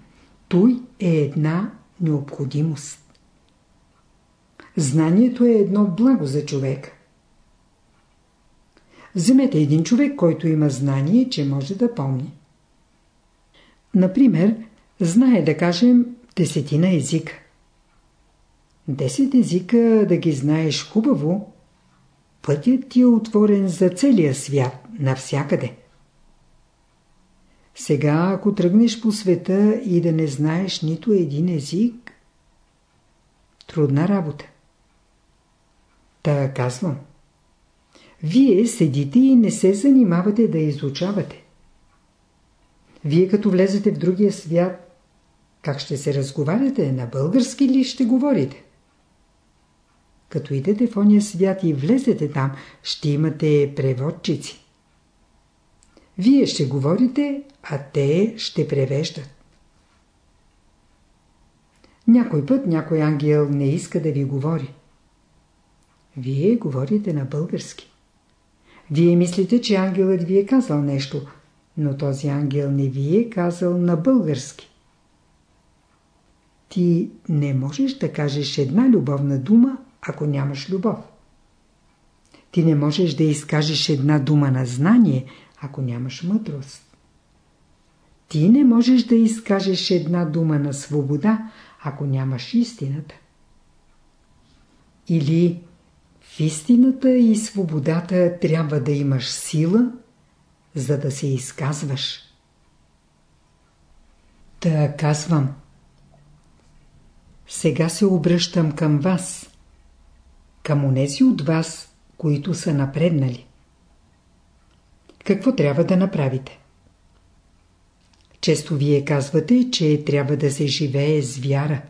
Той е една необходимост. Знанието е едно благо за човек. Вземете един човек, който има знание, че може да помни. Например, знае да кажем десетина езика. Десет езика да ги знаеш хубаво, пътят ти е отворен за целия свят, навсякъде. Сега, ако тръгнеш по света и да не знаеш нито един език, трудна работа. Та казвам. Вие седите и не се занимавате да изучавате. Вие като влезете в другия свят, как ще се разговаряте? На български ли ще говорите? Като идете в ония свят и влезете там, ще имате преводчици. Вие ще говорите, а те ще превеждат. Някой път някой ангел не иска да ви говори. Вие говорите на български. Вие мислите, че ангелът ви е казал нещо, но този ангел не ви е казал на български. Ти не можеш да кажеш една любовна дума, ако нямаш любов. Ти не можеш да изкажеш една дума на знание, ако нямаш мъдрост. Ти не можеш да изкажеш една дума на свобода, ако нямаш истината. Или в истината и свободата трябва да имаш сила, за да се изказваш. Та казвам. Сега се обръщам към вас, към онези от вас, които са напреднали. Какво трябва да направите? Често вие казвате, че трябва да се живее с вяра.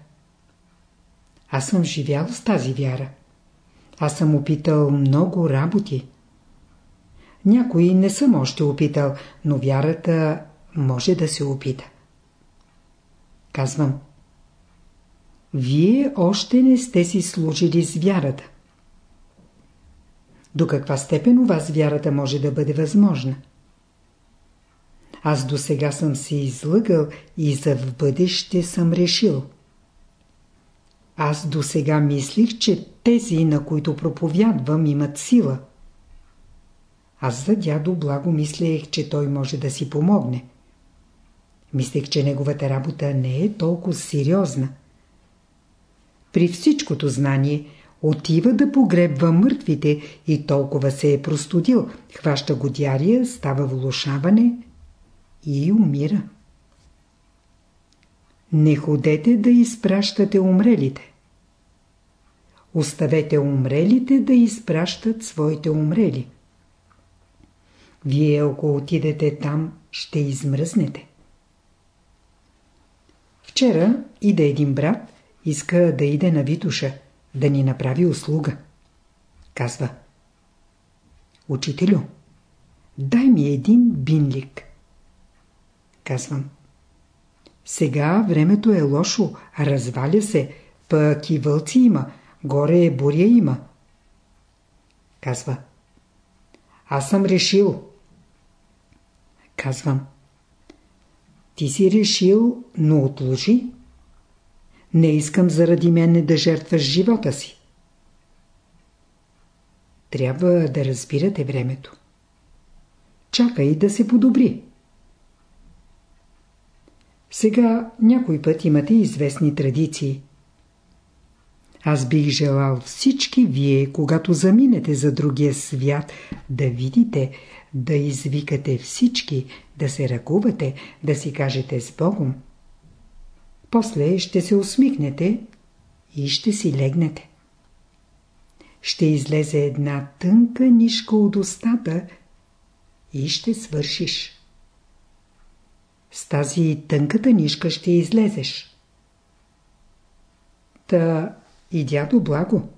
Аз съм живял с тази вяра. Аз съм опитал много работи. Някои не съм още опитал, но вярата може да се опита. Казвам. Вие още не сте си служили с вярата. До каква степен у вас вярата може да бъде възможна? Аз до сега съм се излъгал и за в бъдеще съм решил. Аз до сега мислих, че тези, на които проповядвам, имат сила. Аз за дядо Благо мислех, че той може да си помогне. Мислех, че неговата работа не е толкова сериозна. При всичкото знание отива да погребва мъртвите и толкова се е простудил, хваща го дярия, става влушаване и умира. Не ходете да изпращате умрелите. Оставете умрелите да изпращат своите умрели. Вие ако отидете там, ще измръзнете. Вчера иде един брат, иска да иде на Витуша, да ни направи услуга. Казва. Учителю, дай ми един бинлик. Казвам. Сега времето е лошо, разваля се, пък и вълци има, горе е буря има. Казва. Аз съм решил. Казвам. Ти си решил, но отложи. Не искам заради мене да жертваш живота си. Трябва да разбирате времето. Чакай да се подобри. Сега някой път имате известни традиции. Аз бих желал всички вие, когато заминете за другия свят, да видите, да извикате всички, да се ръкувате, да си кажете с Богом. После ще се усмихнете и ще си легнете. Ще излезе една тънка нишка от устата и ще свършиш. С тази тънката нишка ще излезеш. Та и дядо благо.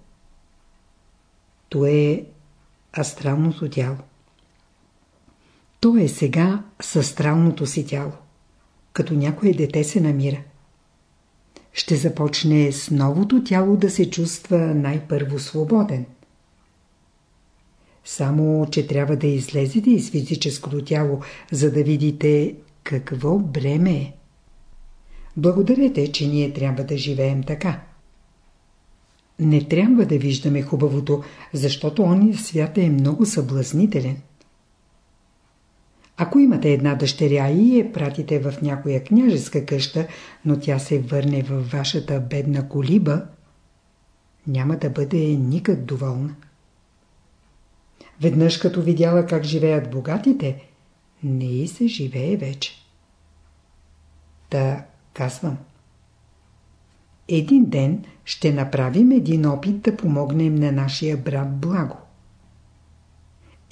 То е астралното тяло. То е сега с астралното си тяло. Като някое дете се намира. Ще започне с новото тяло да се чувства най-първо свободен. Само, че трябва да излезете из физическото тяло, за да видите какво бреме е. Благодарете, че ние трябва да живеем така. Не трябва да виждаме хубавото, защото ония свят е много съблазнителен. Ако имате една дъщеря и я пратите в някоя княжеска къща, но тя се върне във вашата бедна колиба, няма да бъде никак доволна. Веднъж като видяла как живеят богатите, не и се живее вече. Та казвам. Един ден ще направим един опит да помогнем на нашия брат Благо.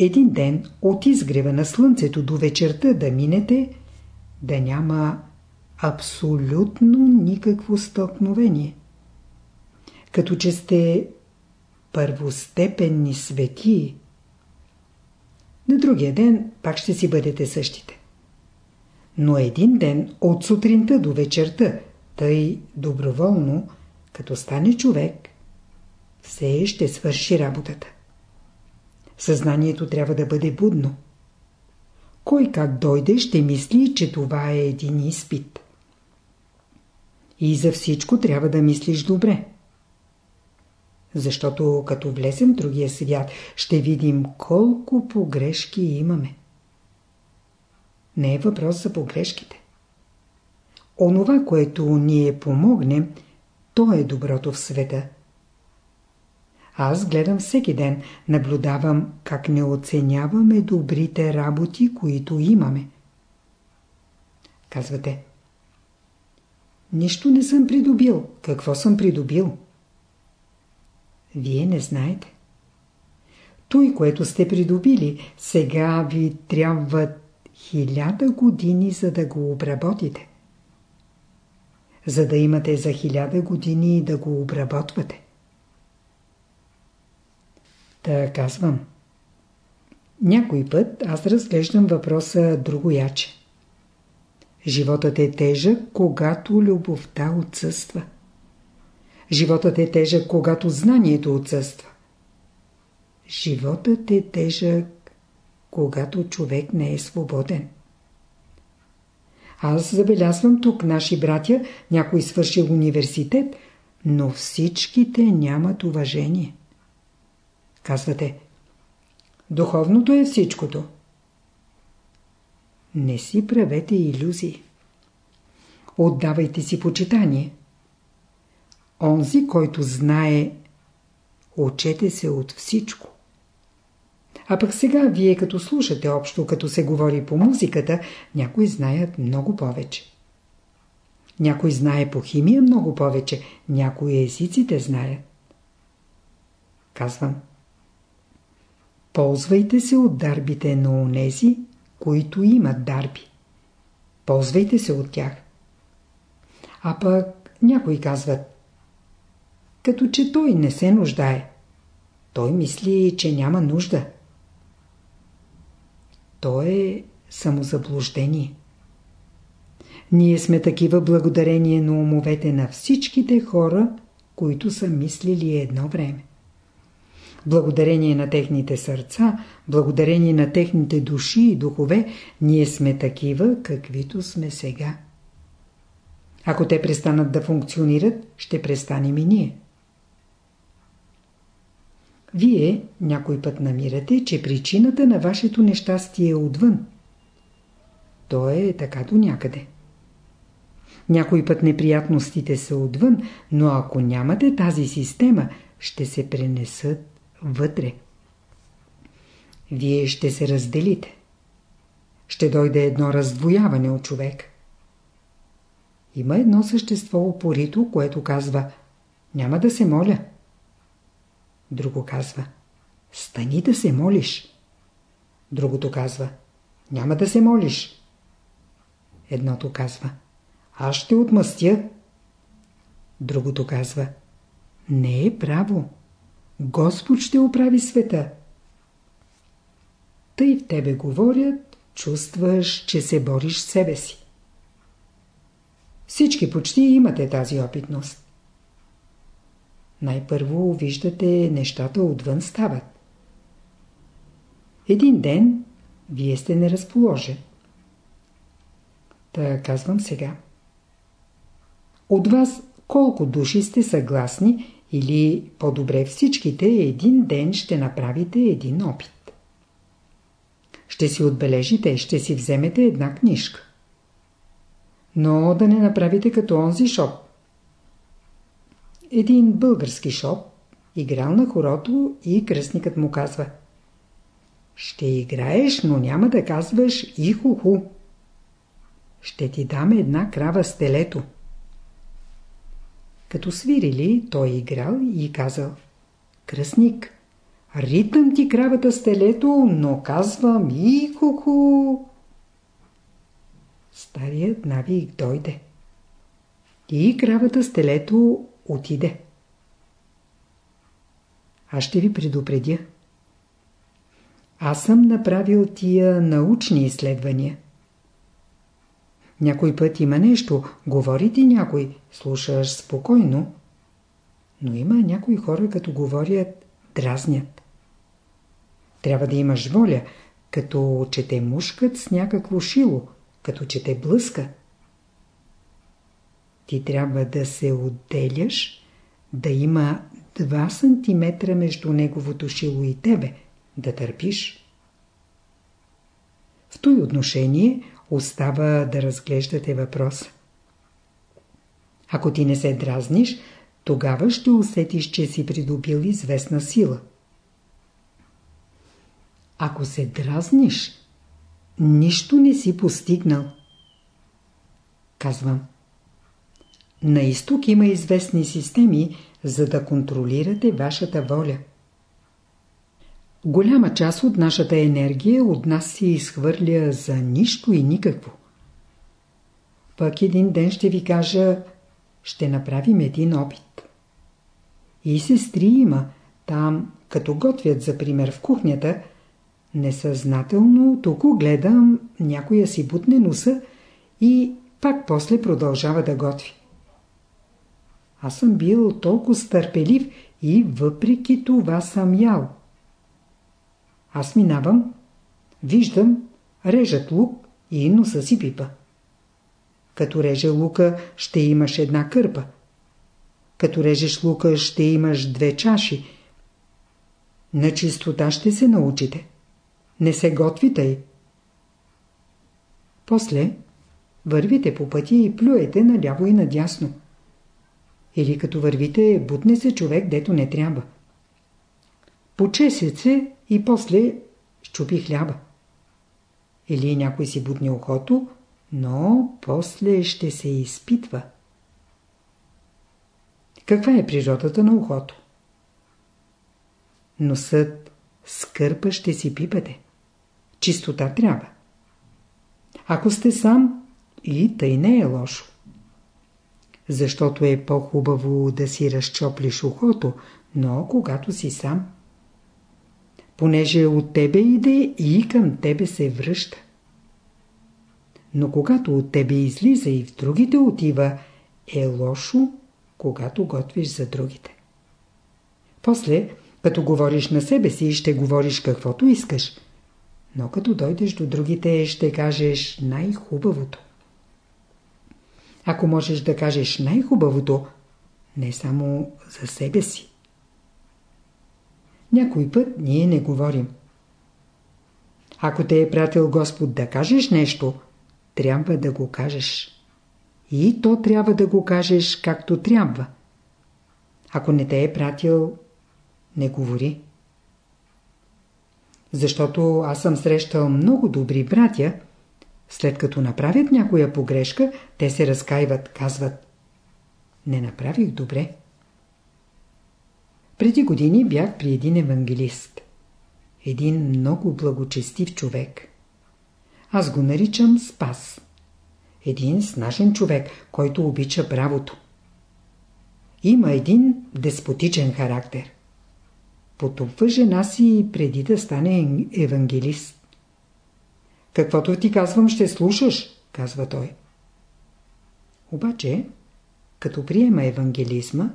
Един ден от изгрева на слънцето до вечерта да минете, да няма абсолютно никакво стълкновение. Като че сте първостепенни светии. На другия ден пак ще си бъдете същите. Но един ден от сутринта до вечерта, тъй доброволно, като стане човек, все ще свърши работата. Съзнанието трябва да бъде будно. Кой как дойде, ще мисли, че това е един изпит. И за всичко трябва да мислиш добре. Защото като влезем в другия свят, ще видим колко погрешки имаме. Не е въпрос за погрешките. онова, което ние помогнем, то е доброто в света. Аз гледам всеки ден, наблюдавам как не оценяваме добрите работи, които имаме. Казвате, нищо не съм придобил. Какво съм придобил? Вие не знаете. Той, което сте придобили, сега ви трябват хиляда години, за да го обработите. За да имате за хиляда години да го обработвате. Та казвам. Някой път аз разглеждам въпроса другояче. Животът е тежък, когато любовта отсъства. Животът е тежък, когато знанието отсъства. Животът е тежък, когато човек не е свободен. Аз забелязвам тук наши братя, някой свършил университет, но всичките нямат уважение. Казвате, духовното е всичкото. Не си правете иллюзии. Отдавайте си почитание. Онзи, който знае, учете се от всичко. А пък сега вие като слушате общо, като се говори по музиката, някои знаят много повече. Някой знае по химия много повече, някои езиците знаят. Казвам. Ползвайте се от дарбите на онези, които имат дарби. Ползвайте се от тях. А пък някои казват, като че той не се нуждае. Той мисли, че няма нужда. То е самозаблуждение. Ние сме такива благодарение на умовете на всичките хора, които са мислили едно време. Благодарение на техните сърца, благодарение на техните души и духове, ние сме такива, каквито сме сега. Ако те престанат да функционират, ще престанем и ние. Вие някой път намирате, че причината на вашето нещастие е отвън. То е така до някъде. Някой път неприятностите са отвън, но ако нямате тази система, ще се пренесат вътре. Вие ще се разделите. Ще дойде едно раздвояване от човек. Има едно същество упорито, което казва Няма да се моля. Друго казва Стани да се молиш. Другото казва Няма да се молиш. Едното казва Аз ще отмъстя. Другото казва Не е право. Господ ще оправи света. Тъй в тебе говорят, чувстваш, че се бориш с себе си. Всички почти имате тази опитност. Най-първо виждате нещата отвън стават. Един ден вие сте неразположен. Та казвам сега. От вас колко души сте съгласни или по-добре всичките един ден ще направите един опит. Ще си отбележите, ще си вземете една книжка. Но да не направите като онзи шоп. Един български шоп играл на хорото и кръстникът му казва Ще играеш, но няма да казваш и ху-ху. Ще ти дам една крава с телето. Като свирили, той играл и казал Кръстник, ритъм ти кравата с телето, но казвам и ху Старият навик дойде. И кравата с телето отиде. Аз ще ви предупредя. Аз съм направил тия научни изследвания. Някой път има нещо, говори ти някой, слушаш спокойно, но има някои хора, като говорят, дразнят. Трябва да имаш воля, като че те мушкат с някакво шило, като че те блъска. Ти трябва да се отделяш, да има 2 см между неговото шило и тебе, да търпиш. В той отношение остава да разглеждате въпроса. Ако ти не се дразниш, тогава ще усетиш, че си придобил известна сила. Ако се дразниш, нищо не си постигнал. Казвам. На изток има известни системи, за да контролирате вашата воля. Голяма част от нашата енергия от нас се изхвърля за нищо и никакво. Пък един ден ще ви кажа, ще направим един опит. И сестри има, там, като готвят, за пример, в кухнята, несъзнателно тук гледам, някоя си бутне носа и пак после продължава да готви. Аз съм бил толкова стърпелив и въпреки това съм ял. Аз минавам, виждам, режат лук и носа си пипа. Като реже лука, ще имаш една кърпа. Като режеш лука, ще имаш две чаши. На чистота ще се научите. Не се готвите и. После вървите по пътя и плюете наляво и надясно. Или като вървите, бутне се човек, дето не трябва. Почесет се и после щупи хляба. Или някой си бутне ухото, но после ще се изпитва. Каква е природата на ухото? Носът скърпа ще си пипате. Чистота трябва. Ако сте сам, и тъй не е лошо. Защото е по-хубаво да си разчоплиш ухото, но когато си сам. Понеже от тебе иде и към тебе се връща. Но когато от тебе излиза и в другите отива, е лошо, когато готвиш за другите. После, като говориш на себе си, ще говориш каквото искаш. Но като дойдеш до другите, ще кажеш най-хубавото. Ако можеш да кажеш най-хубавото, не само за себе си. Някой път ние не говорим. Ако те е пратил Господ да кажеш нещо, трябва да го кажеш. И то трябва да го кажеш както трябва. Ако не те е пратил, не говори. Защото аз съм срещал много добри братя, след като направят някоя погрешка, те се разкаиват, казват Не направих добре. Преди години бях при един евангелист. Един много благочестив човек. Аз го наричам Спас. Един снашен човек, който обича правото. Има един деспотичен характер. Потупва жена си преди да стане евангелист. Каквото ти казвам, ще слушаш, казва той. Обаче, като приема евангелизма,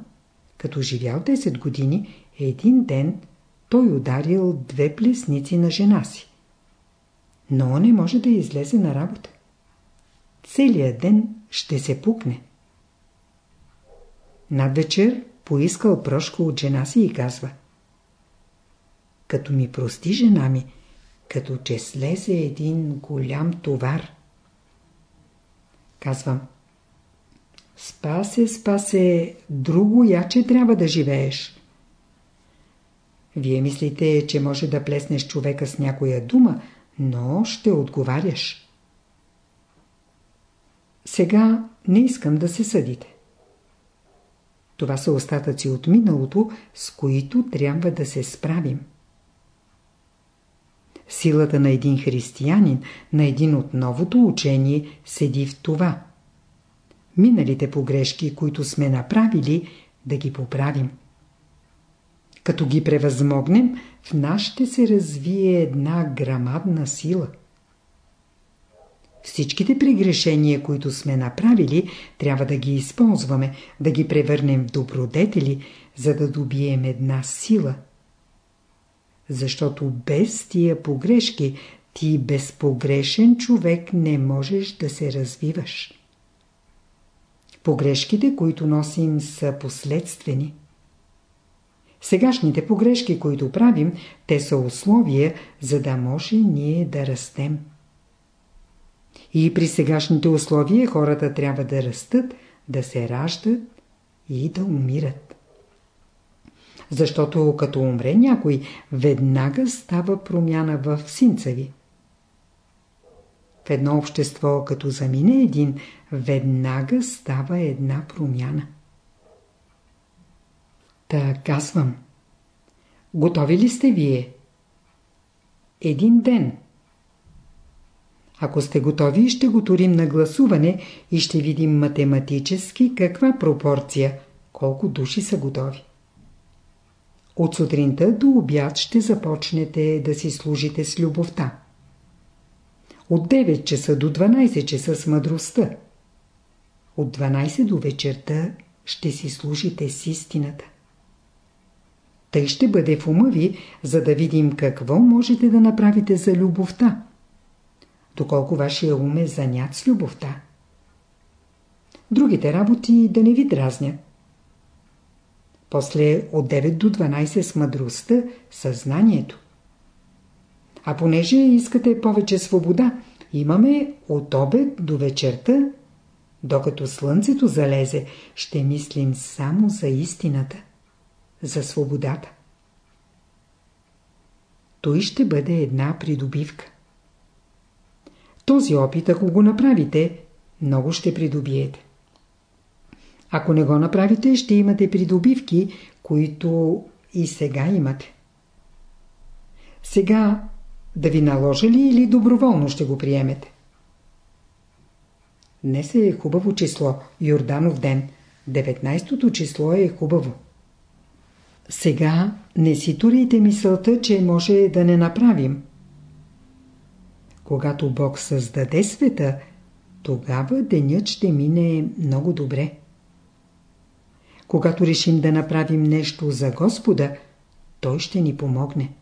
като живял 10 години, един ден той ударил две плесници на жена си. Но не може да излезе на работа. Целият ден ще се пукне. Над вечер поискал прошко от жена си и казва Като ми прости жена ми, като че слезе един голям товар. Казвам Спасе, спасе, друго яче трябва да живееш. Вие мислите, че може да плеснеш човека с някоя дума, но ще отговаряш. Сега не искам да се съдите. Това са остатъци от миналото, с които трябва да се справим. Силата на един християнин, на един от новото учение, седи в това. Миналите погрешки, които сме направили, да ги поправим. Като ги превъзмогнем, в нас ще се развие една грамадна сила. Всичките прегрешения, които сме направили, трябва да ги използваме, да ги превърнем в добродетели, за да добием една сила. Защото без тия погрешки, ти безпогрешен човек не можеш да се развиваш. Погрешките, които носим, са последствени. Сегашните погрешки, които правим, те са условия, за да може ние да растем. И при сегашните условия хората трябва да растат, да се раждат и да умират. Защото като умре някой, веднага става промяна в синца ви. В едно общество, като замине един, веднага става една промяна. Та казвам. Готови ли сте вие? Един ден. Ако сте готови, ще го турим на гласуване и ще видим математически каква пропорция, колко души са готови. От сутринта до обяд ще започнете да си служите с любовта. От 9 часа до 12 часа с мъдростта. От 12 до вечерта ще си служите с истината. Тъй ще бъде в ума ви, за да видим какво можете да направите за любовта. Доколко вашия ум е занят с любовта. Другите работи да не ви дразнят. После от 9 до 12 с мъдростта, съзнанието. А понеже искате повече свобода, имаме от обед до вечерта, докато слънцето залезе, ще мислим само за истината за свободата. Той ще бъде една придобивка. Този опит, ако го направите, много ще придобиете. Ако не го направите, ще имате придобивки, които и сега имате. Сега да ви наложа ли или доброволно ще го приемете? Днес е хубаво число, Йорданов ден. 19-то число е хубаво. Сега не си турите мисълта, че може да не направим. Когато Бог създаде света, тогава денят ще мине много добре. Когато решим да направим нещо за Господа, Той ще ни помогне.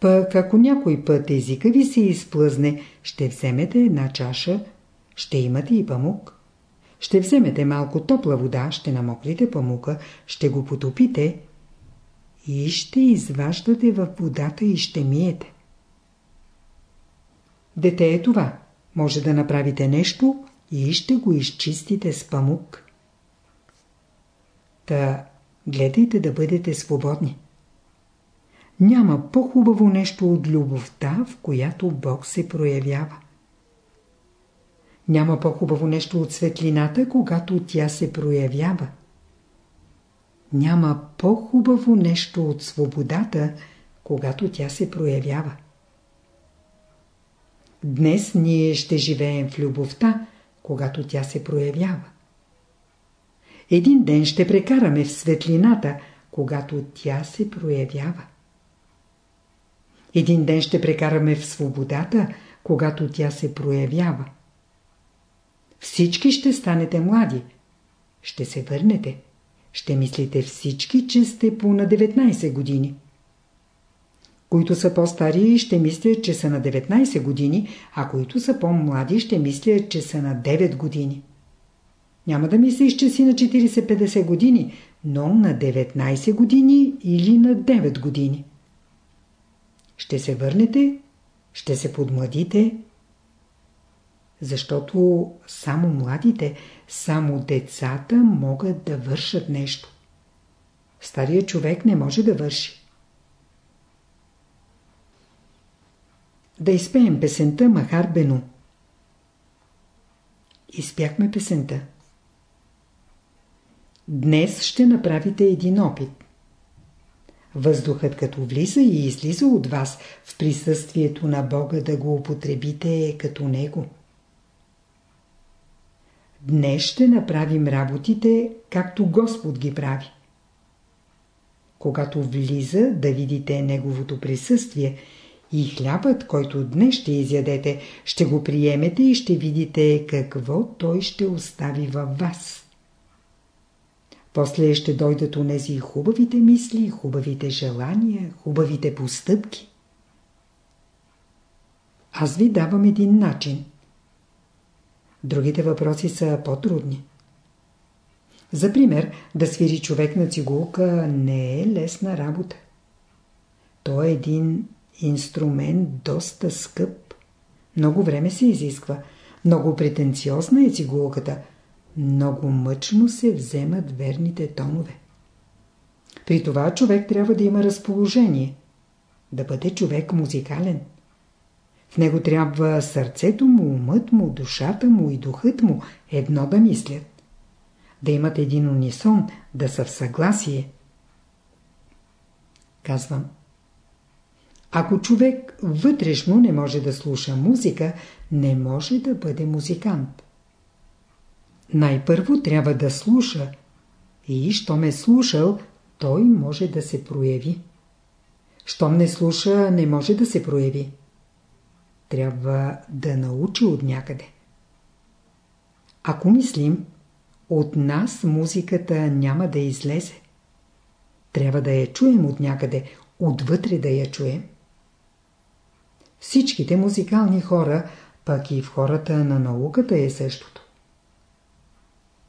Пък ако някой път езика ви се изплъзне, ще вземете една чаша, ще имате и памук. Ще вземете малко топла вода, ще намокрите памука, ще го потопите и ще изваждате във водата и ще миете. Дете е това. Може да направите нещо и ще го изчистите с памук. Та гледайте да бъдете свободни. Няма по-хубаво нещо от любовта, в която Бог се проявява. Няма по-хубаво нещо от светлината, когато тя се проявява. Няма по-хубаво нещо от свободата, когато тя се проявява. Днес ние ще живеем в любовта, когато тя се проявява. Един ден ще прекараме в светлината, когато тя се проявява. Един ден ще прекараме в свободата, когато тя се проявява. Всички ще станете млади. Ще се върнете. Ще мислите всички, че сте по на 19 години. Които са по-стари ще мислят, че са на 19 години, а които са по-млади ще мислят, че са на 9 години. Няма да мислиш, че си на 40-50 години, но на 19 години или на 9 години. Ще се върнете, ще се подмладите, защото само младите, само децата могат да вършат нещо. Стария човек не може да върши. Да изпеем песента Махар Бену. Изпяхме песента. Днес ще направите един опит. Въздухът като влиза и излиза от вас в присъствието на Бога да го употребите като Него. Днес ще направим работите, както Господ ги прави. Когато влиза да видите Неговото присъствие и хлябът, който днес ще изядете, ще го приемете и ще видите какво Той ще остави във вас. После ще дойдат нези хубавите мисли, хубавите желания, хубавите постъпки. Аз ви давам един начин – Другите въпроси са по-трудни. За пример, да свири човек на цигулка не е лесна работа. То е един инструмент доста скъп. Много време се изисква. Много претенциозна е цигулката. Много мъчно се вземат верните тонове. При това човек трябва да има разположение, да бъде човек музикален. В него трябва сърцето му, умът му, душата му и духът му едно да мислят. Да имат един унисон, да са в съгласие. Казвам. Ако човек вътрешно не може да слуша музика, не може да бъде музикант. Най-първо трябва да слуша и, що ме слушал, той може да се прояви. Щом не слуша, не може да се прояви. Трябва да научи от някъде. Ако мислим, от нас музиката няма да излезе. Трябва да я чуем от някъде, отвътре да я чуем. Всичките музикални хора, пък и в хората на науката е същото.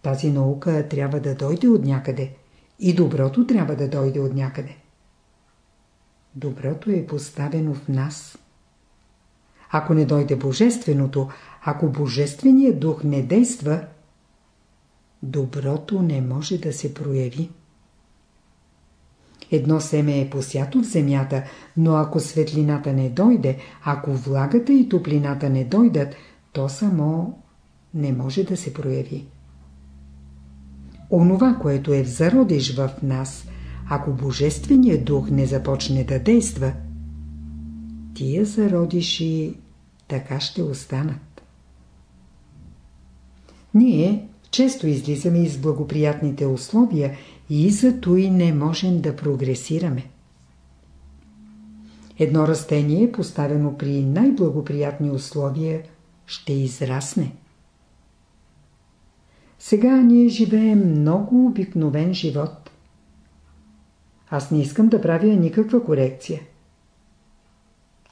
Тази наука трябва да дойде от някъде и доброто трябва да дойде от някъде. Доброто е поставено в нас. Ако не дойде Божественото, ако Божественият дух не действа, доброто не може да се прояви. Едно семе е посято в земята, но ако светлината не дойде, ако влагата и топлината не дойдат, то само не може да се прояви. Онова, което е в зародиш в нас, ако Божественият дух не започне да действа, тия зародиши така ще останат. Ние често излизаме из благоприятните условия и зато и не можем да прогресираме. Едно растение, поставено при най-благоприятни условия, ще израсне. Сега ние живеем много обикновен живот. Аз не искам да правя никаква корекция.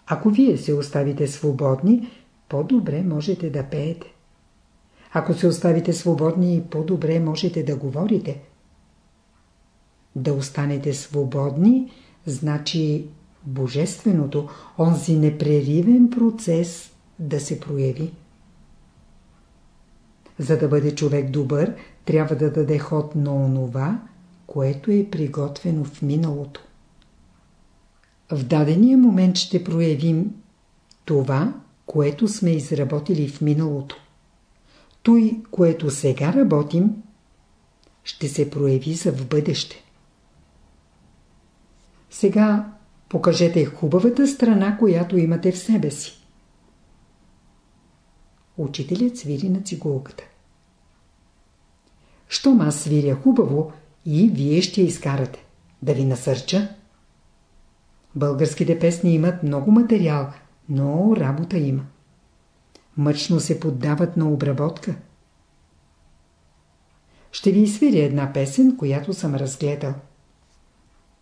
Ако вие се оставите свободни, по-добре можете да пеете. Ако се оставите свободни, по-добре можете да говорите. Да останете свободни, значи Божественото, онзи непреривен процес да се прояви. За да бъде човек добър, трябва да даде ход на онова, което е приготвено в миналото. В дадения момент ще проявим това, което сме изработили в миналото. Той, което сега работим, ще се прояви за в бъдеще. Сега покажете хубавата страна, която имате в себе си. Учителят свири на цигулката. Щом аз свиря хубаво, и вие ще изкарате. Да ви насърча. Българските песни имат много материал, но работа има. Мъчно се поддават на обработка. Ще ви свиря една песен, която съм разгледал.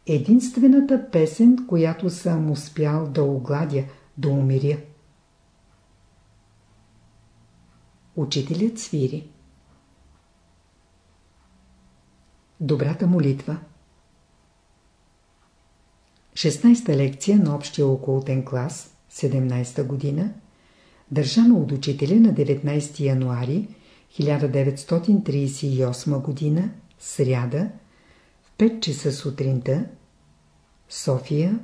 Единствената песен, която съм успял да огладя, да умиря. Учителят свири. Добрата молитва 16-та лекция на общия околотен клас, 17-та година, държана от учителя на 19 януари 1938 година, сряда, в 5 часа сутринта, София,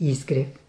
Изгрев.